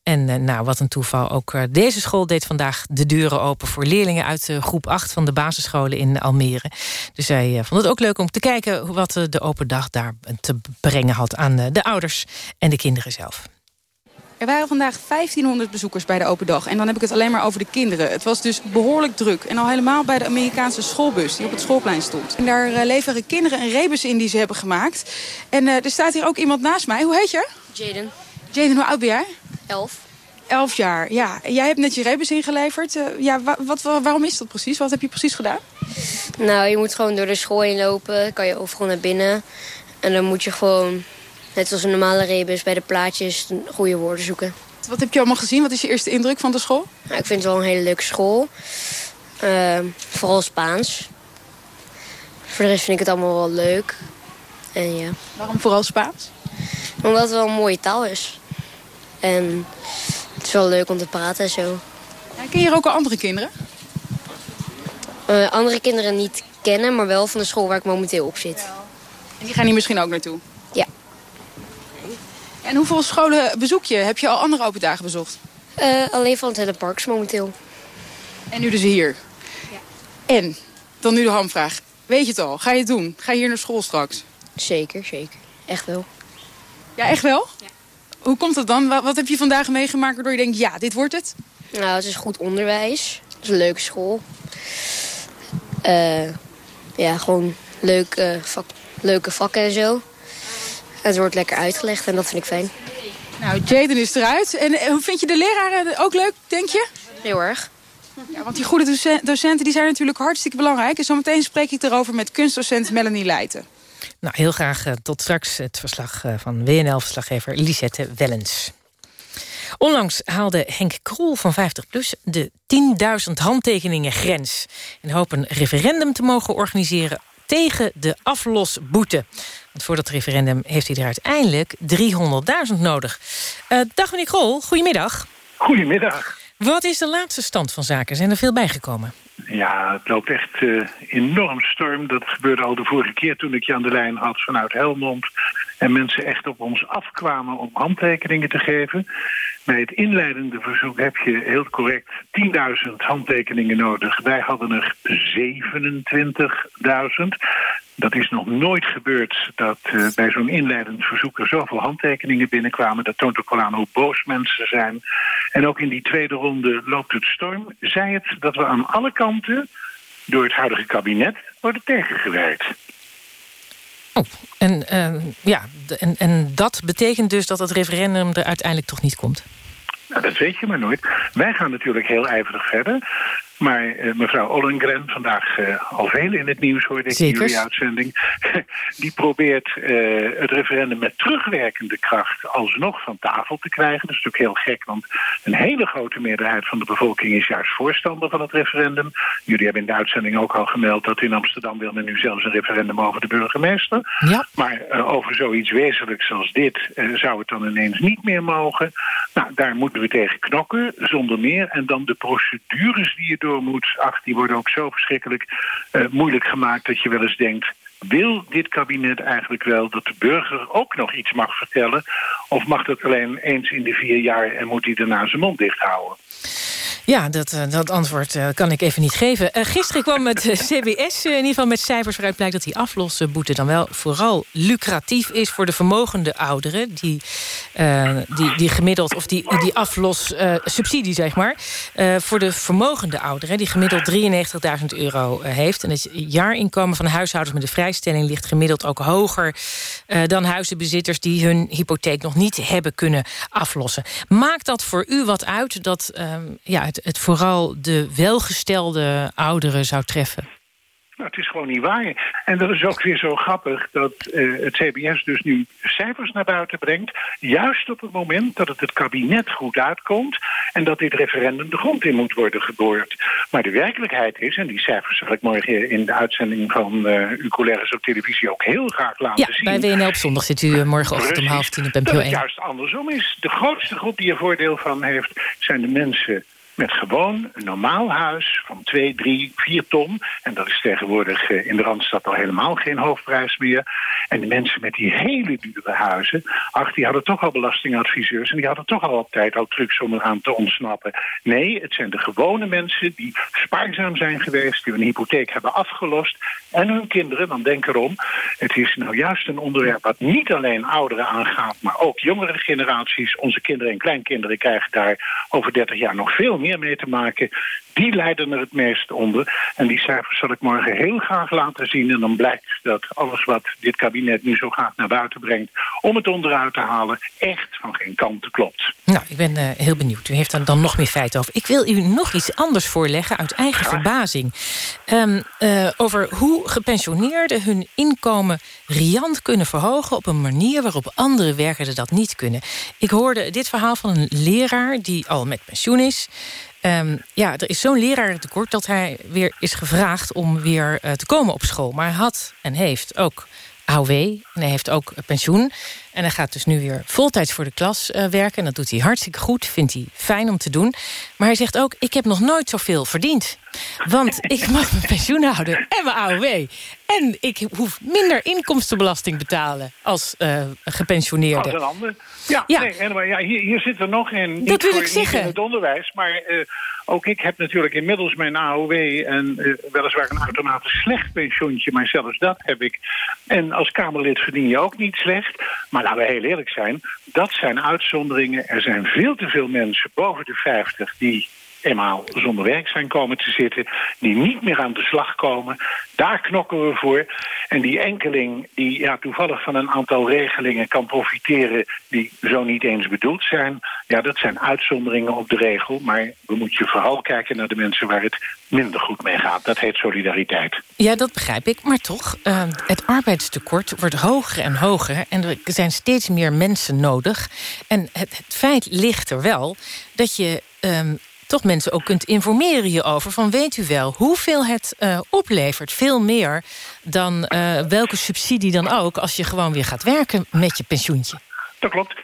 En uh, nou, wat een toeval, ook uh, deze school deed vandaag de deuren open... voor leerlingen uit uh, groep 8 van de basisscholen in Almere. Dus zij vond het ook leuk om te kijken... wat de open dag daar te brengen had aan de ouders en de kinderen zelf.
Er waren vandaag 1500 bezoekers bij de open dag. En dan heb ik het alleen maar over de kinderen. Het was dus behoorlijk druk. En al helemaal bij de Amerikaanse schoolbus die op het schoolplein stond. En daar uh, leveren kinderen een rebus in die ze hebben gemaakt. En uh, er staat hier ook iemand naast mij. Hoe heet je?
Jaden.
Jaden, hoe oud ben jij?
Elf.
Elf jaar, ja. Jij hebt net je rebus ingeleverd. Uh, ja, wa wat, wa waarom is dat precies? Wat heb je precies gedaan?
Nou, je moet gewoon door de school heen lopen. kan je overal naar binnen. En dan moet je gewoon, net zoals een normale rebus... bij de plaatjes goede woorden zoeken.
Wat heb je allemaal gezien? Wat is je eerste indruk van de school?
Nou, ik vind het wel een hele leuke school. Uh, vooral Spaans. Voor de rest vind ik het allemaal wel leuk. En ja.
Waarom vooral Spaans?
Omdat het wel een mooie taal is. En het is wel leuk om te praten en zo.
Ja, ken je hier ook al andere kinderen?
Uh, andere kinderen niet kennen, maar wel van de school waar ik momenteel op zit.
En die gaan hier misschien ook naartoe? En hoeveel scholen bezoek je? Heb je al andere open dagen bezocht?
Uh, alleen van het Parks momenteel.
En nu dus hier?
Ja.
En, dan nu de hamvraag. Weet je het al? Ga je het doen? Ga je hier naar school straks?
Zeker, zeker. Echt wel.
Ja, echt wel?
Ja.
Hoe komt het dan? Wat heb je vandaag meegemaakt waardoor je denkt, ja, dit wordt het?
Nou, het is goed onderwijs. Het is een leuke school. Uh, ja, gewoon leuk, uh, vak, leuke vakken en zo. Het wordt lekker uitgelegd en dat vind ik fijn.
Nou, Jaden is eruit. En eh, hoe vind je de leraren ook leuk, denk je?
Heel erg.
Ja, want die goede docenten die zijn natuurlijk hartstikke belangrijk. En zometeen spreek ik erover met kunstdocent Melanie Leijten.
Nou, heel graag tot straks het verslag van WNL-verslaggever Lisette Wellens. Onlangs haalde Henk Krol van 50PLUS de 10.000 handtekeningen grens... en hoopt een referendum te mogen organiseren tegen de aflosboete. Want voor dat referendum heeft hij er uiteindelijk 300.000 nodig. Uh, dag meneer Krol, goedemiddag.
Goedemiddag.
Wat is de laatste stand van zaken? Zijn er veel bijgekomen?
Ja, het loopt echt uh, enorm storm. Dat gebeurde al de vorige keer toen ik je aan de lijn had vanuit Helmond. En mensen echt op ons afkwamen om handtekeningen te geven. Bij het inleidende verzoek heb je heel correct 10.000 handtekeningen nodig. Wij hadden er 27.000. Dat is nog nooit gebeurd dat uh, bij zo'n inleidend verzoek er zoveel handtekeningen binnenkwamen. Dat toont ook wel aan hoe boos mensen zijn. En ook in die tweede ronde loopt het storm. Zij het dat we aan alle kanten door het huidige kabinet worden tegengewerkt.
Oh, en, uh, ja, en, en dat betekent dus dat het referendum er uiteindelijk toch niet komt?
Nou, dat weet je maar nooit. Wij gaan natuurlijk heel ijverig verder. Maar uh, mevrouw Ollengren, vandaag uh, al veel in het nieuws hoorde ik in jullie uitzending... [LAUGHS] die probeert uh, het referendum met terugwerkende kracht alsnog van tafel te krijgen. Dat is natuurlijk heel gek, want een hele grote meerderheid van de bevolking... is juist voorstander van het referendum. Jullie hebben in de uitzending ook al gemeld dat in Amsterdam... wil men nu zelfs een referendum over de burgemeester.
Ja.
Maar over zoiets wezenlijks als dit zou het dan ineens niet meer mogen. Nou, daar moeten we tegen knokken, zonder meer. En dan de procedures die je door moet, ach, die worden ook zo verschrikkelijk uh, moeilijk gemaakt dat je wel eens denkt, wil dit kabinet eigenlijk wel dat de burger ook nog iets mag vertellen? Of mag dat alleen eens in de vier jaar en moet hij daarna zijn mond dicht houden?
Ja, dat, uh, dat antwoord uh, kan ik even niet geven. Uh, gisteren kwam het [LAUGHS] CBS in ieder geval met cijfers waaruit blijkt... dat die aflossenboete dan wel vooral lucratief is voor de vermogende ouderen... die, die, die gemiddeld, of die, die aflossubsidie, zeg maar... voor de vermogende ouderen, die gemiddeld 93.000 euro heeft. En het jaarinkomen van huishoudens met een vrijstelling... ligt gemiddeld ook hoger dan huizenbezitters... die hun hypotheek nog niet hebben kunnen aflossen. Maakt dat voor u wat uit dat ja, het, het vooral de welgestelde ouderen zou treffen?
Nou, het is gewoon niet waar. En dat is ook weer zo grappig dat uh, het CBS dus nu cijfers naar buiten brengt... juist op het moment dat het het kabinet goed uitkomt... en dat dit referendum de grond in moet worden geboord. Maar de werkelijkheid is, en die cijfers zal ik morgen in de uitzending... van uh, uw collega's op televisie ook heel graag laten
ja,
zien.
bij WNL op zondag zit u morgenochtend om half tien op NPO 1.
Dat het juist andersom is. De grootste groep die er voordeel van heeft... zijn de mensen met gewoon een normaal huis van 2, 3, 4 ton. En dat is tegenwoordig in de Randstad al helemaal geen hoofdprijs meer. En de mensen met die hele dure huizen... ach, die hadden toch al belastingadviseurs... en die hadden toch al op tijd al trucs om eraan te ontsnappen. Nee, het zijn de gewone mensen die spaarzaam zijn geweest... die hun hypotheek hebben afgelost en hun kinderen, dan denk erom... het is nou juist een onderwerp wat niet alleen ouderen aangaat... maar ook jongere generaties. Onze kinderen en kleinkinderen krijgen daar over 30 jaar nog veel meer mee te maken. Die lijden er het meest onder. En die cijfers zal ik morgen heel graag laten zien. En dan blijkt dat alles wat dit kabinet nu zo graag naar buiten brengt... om het onderuit te halen, echt van geen kanten klopt.
Nou, ik ben uh, heel benieuwd. U heeft er dan nog meer feiten over. Ik wil u nog iets anders voorleggen uit eigen verbazing. Um, uh, over hoe gepensioneerden hun inkomen riant kunnen verhogen... op een manier waarop andere werkenden dat niet kunnen. Ik hoorde dit verhaal van een leraar die al met pensioen is... Um, ja, er is zo'n lerarentekort dat hij weer is gevraagd om weer uh, te komen op school. Maar hij had en heeft ook AOW en hij heeft ook pensioen. En hij gaat dus nu weer voltijds voor de klas uh, werken. En dat doet hij hartstikke goed, vindt hij fijn om te doen. Maar hij zegt ook, ik heb nog nooit zoveel verdiend. Want ik mag mijn pensioen houden en mijn AOW. En ik hoef minder inkomstenbelasting betalen als uh, gepensioneerde.
Als een ander. Ja, ja. Nee, en, maar ja hier, hier zit er nog in.
Dat wil
voor,
ik zeggen.
in het onderwijs, maar... Uh, ook ik heb natuurlijk inmiddels mijn AOW en uh, weliswaar een automatisch slecht pensioentje, maar zelfs dat heb ik. En als Kamerlid verdien je ook niet slecht. Maar laten we heel eerlijk zijn, dat zijn uitzonderingen. Er zijn veel te veel mensen boven de 50 die eenmaal zonder werk zijn komen te zitten... die niet meer aan de slag komen. Daar knokken we voor. En die enkeling die ja, toevallig van een aantal regelingen kan profiteren... die zo niet eens bedoeld zijn... ja, dat zijn uitzonderingen op de regel. Maar we moeten vooral kijken naar de mensen waar het minder goed mee gaat. Dat heet solidariteit.
Ja, dat begrijp ik. Maar toch, uh, het arbeidstekort wordt hoger en hoger... en er zijn steeds meer mensen nodig. En het, het feit ligt er wel dat je... Um, toch mensen ook kunt informeren hierover. Van weet u wel hoeveel het uh, oplevert? Veel meer dan uh, welke subsidie dan ook... als je gewoon weer gaat werken met je pensioentje.
Dat klopt.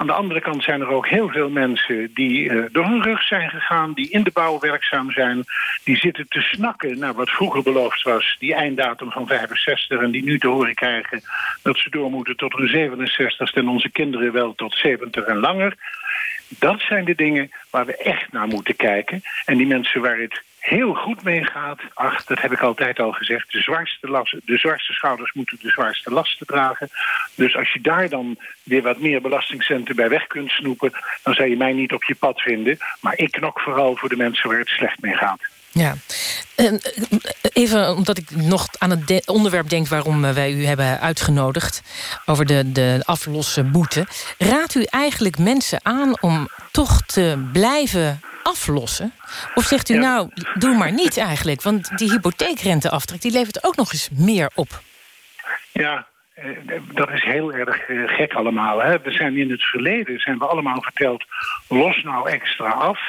Aan de andere kant zijn er ook heel veel mensen die uh, door hun rug zijn gegaan... die in de bouw werkzaam zijn. Die zitten te snakken naar wat vroeger beloofd was. Die einddatum van 65 en die nu te horen krijgen... dat ze door moeten tot hun 67 en onze kinderen wel tot 70 en langer. Dat zijn de dingen waar we echt naar moeten kijken. En die mensen waar het heel goed mee gaat... ach, dat heb ik altijd al gezegd... de zwaarste, last, de zwaarste schouders moeten de zwaarste lasten dragen. Dus als je daar dan weer wat meer belastingcenten bij weg kunt snoepen... dan zou je mij niet op je pad vinden. Maar ik knok vooral voor de mensen waar het slecht mee gaat.
Ja, even omdat ik nog aan het de onderwerp denk... waarom wij u hebben uitgenodigd over de, de aflossen boete. Raadt u eigenlijk mensen aan om toch te blijven aflossen? Of zegt u ja. nou, doe maar niet eigenlijk? Want die hypotheekrenteaftrek die levert ook nog eens meer op.
Ja, dat is heel erg gek allemaal. Hè? We zijn in het verleden zijn we allemaal verteld... los nou extra af...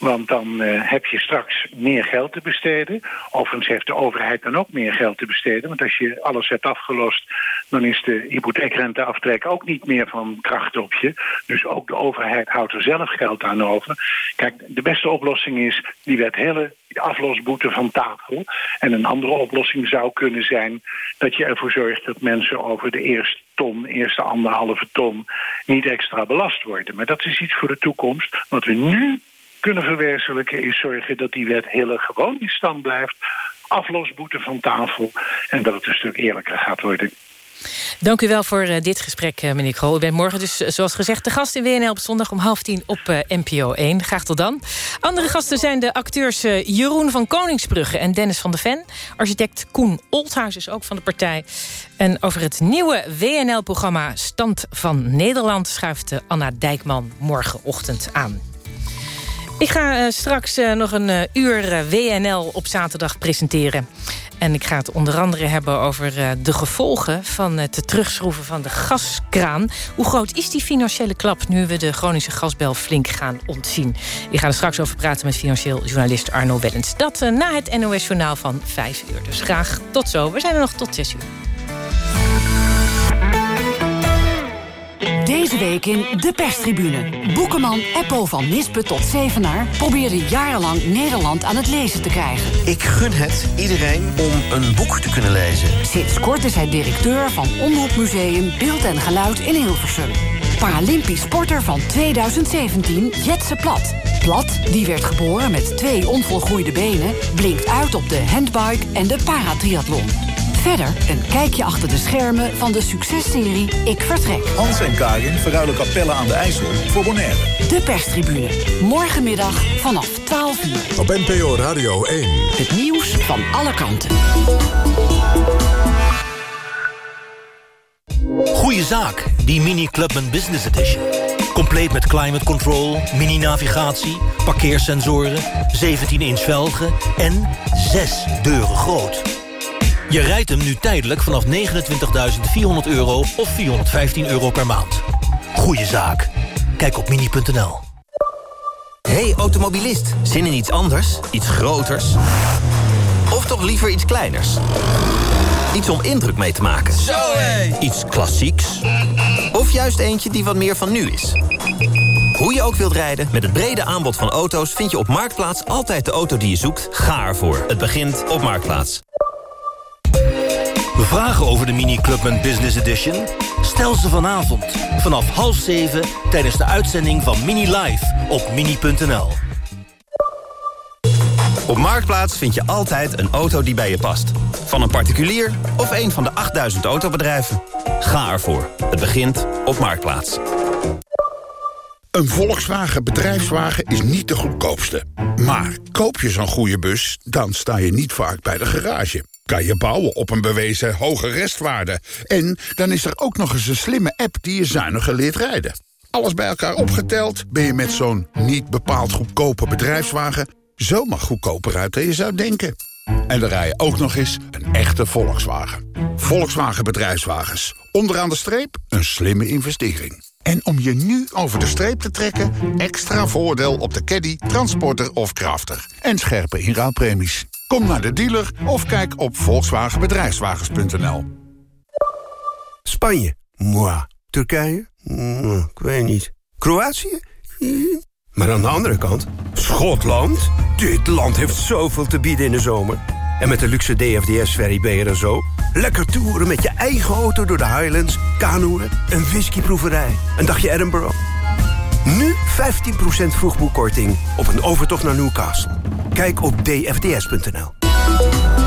Want dan uh, heb je straks meer geld te besteden. Overigens heeft de overheid dan ook meer geld te besteden. Want als je alles hebt afgelost... dan is de hypotheekrenteaftrek ook niet meer van kracht op je. Dus ook de overheid houdt er zelf geld aan over. Kijk, de beste oplossing is die wet hele aflosboete van tafel. En een andere oplossing zou kunnen zijn... dat je ervoor zorgt dat mensen over de eerste ton, eerste anderhalve ton... niet extra belast worden. Maar dat is iets voor de toekomst. Wat we nu kunnen verwezenlijken... is zorgen dat die wet heel gewoon in stand blijft. Aflosboete van tafel. En dat het een stuk eerlijker gaat worden.
Dank u wel voor uh, dit gesprek, uh, meneer Krol. U bent morgen dus, zoals gezegd, de gast in WNL op zondag om half tien op NPO 1. Graag tot dan. Andere gasten zijn de acteurs Jeroen van Koningsbrugge en Dennis van de Ven. Architect Koen Olthuis is ook van de partij. En over het nieuwe WNL-programma Stand van Nederland... schuift Anna Dijkman morgenochtend aan. Ik ga uh, straks uh, nog een uh, uur WNL op zaterdag presenteren. En ik ga het onder andere hebben over de gevolgen... van het terugschroeven van de gaskraan. Hoe groot is die financiële klap... nu we de Groningse gasbel flink gaan ontzien? Ik ga er straks over praten met financieel journalist Arno Wellens. Dat na het NOS-journaal van 5 uur. Dus graag tot zo. We zijn er nog tot 6 uur.
Deze week in De Perstribune. Boekenman Eppo van Nispe tot Zevenaar... probeerde jarenlang Nederland aan het lezen te krijgen.
Ik gun het iedereen om een boek te kunnen lezen.
Sinds kort is hij directeur van Omroepmuseum Beeld en Geluid in Hilversum. Paralympisch sporter van 2017, Jetse Plat. Plat, die werd geboren met twee onvolgroeide benen... blinkt uit op de handbike en de paratriathlon. Verder een kijkje achter de schermen van de successerie Ik Vertrek.
Hans en Karin verruilen kapellen aan de IJssel voor Bonaire.
De perstribune. Morgenmiddag vanaf 12 uur.
Op NPO Radio 1.
Het nieuws van alle kanten.
Goeie zaak, die Mini Clubman Business Edition. Compleet met climate control, mini-navigatie, parkeersensoren... 17-inch velgen en 6 deuren groot. Je rijdt hem nu tijdelijk vanaf 29.400 euro of 415 euro per maand. Goeie zaak. Kijk op mini.nl.
Hey automobilist, zin in iets anders? Iets groters? Of toch liever iets kleiners? Iets om indruk mee te maken.
Zo hé!
Iets klassieks? Of juist eentje die wat meer van nu is? Hoe je ook wilt rijden, met het brede aanbod van auto's... vind je op Marktplaats altijd de auto die je zoekt. Ga ervoor. Het begint op Marktplaats.
Vragen over de Mini Clubman Business Edition? Stel ze vanavond vanaf half zeven tijdens de uitzending van Mini Live op mini.nl.
Op Marktplaats vind je altijd een auto die bij je past. Van een particulier of een van de 8000 autobedrijven. Ga ervoor. Het begint op Marktplaats.
Een Volkswagen bedrijfswagen is niet de goedkoopste. Maar koop je zo'n goede bus, dan sta je niet vaak bij de garage. Kan je bouwen op een bewezen hoge restwaarde. En dan is er ook nog eens een slimme app die je zuiniger leert rijden. Alles bij elkaar opgeteld ben je met zo'n niet bepaald goedkope bedrijfswagen... zomaar goedkoper uit dan je zou denken. En dan rij je ook nog eens een echte Volkswagen. Volkswagen bedrijfswagens. Onderaan de streep een slimme investering. En om je nu over de streep te trekken... extra voordeel op de caddy, transporter of crafter. En scherpe inruilpremies. Kom naar de dealer of kijk op volkswagenbedrijfswagens.nl.
Spanje? Turkije? Ik weet niet. Kroatië? Maar aan de andere kant, Schotland? Dit land heeft zoveel te bieden in de zomer. En met de luxe DFDS-ferry ben je er zo. Lekker toeren met je eigen auto door de Highlands, kanoeën, een whiskyproeverij, een dagje Edinburgh. Nu 15% vroegboekkorting op een overtocht naar Newcastle. Kijk op dfds.nl.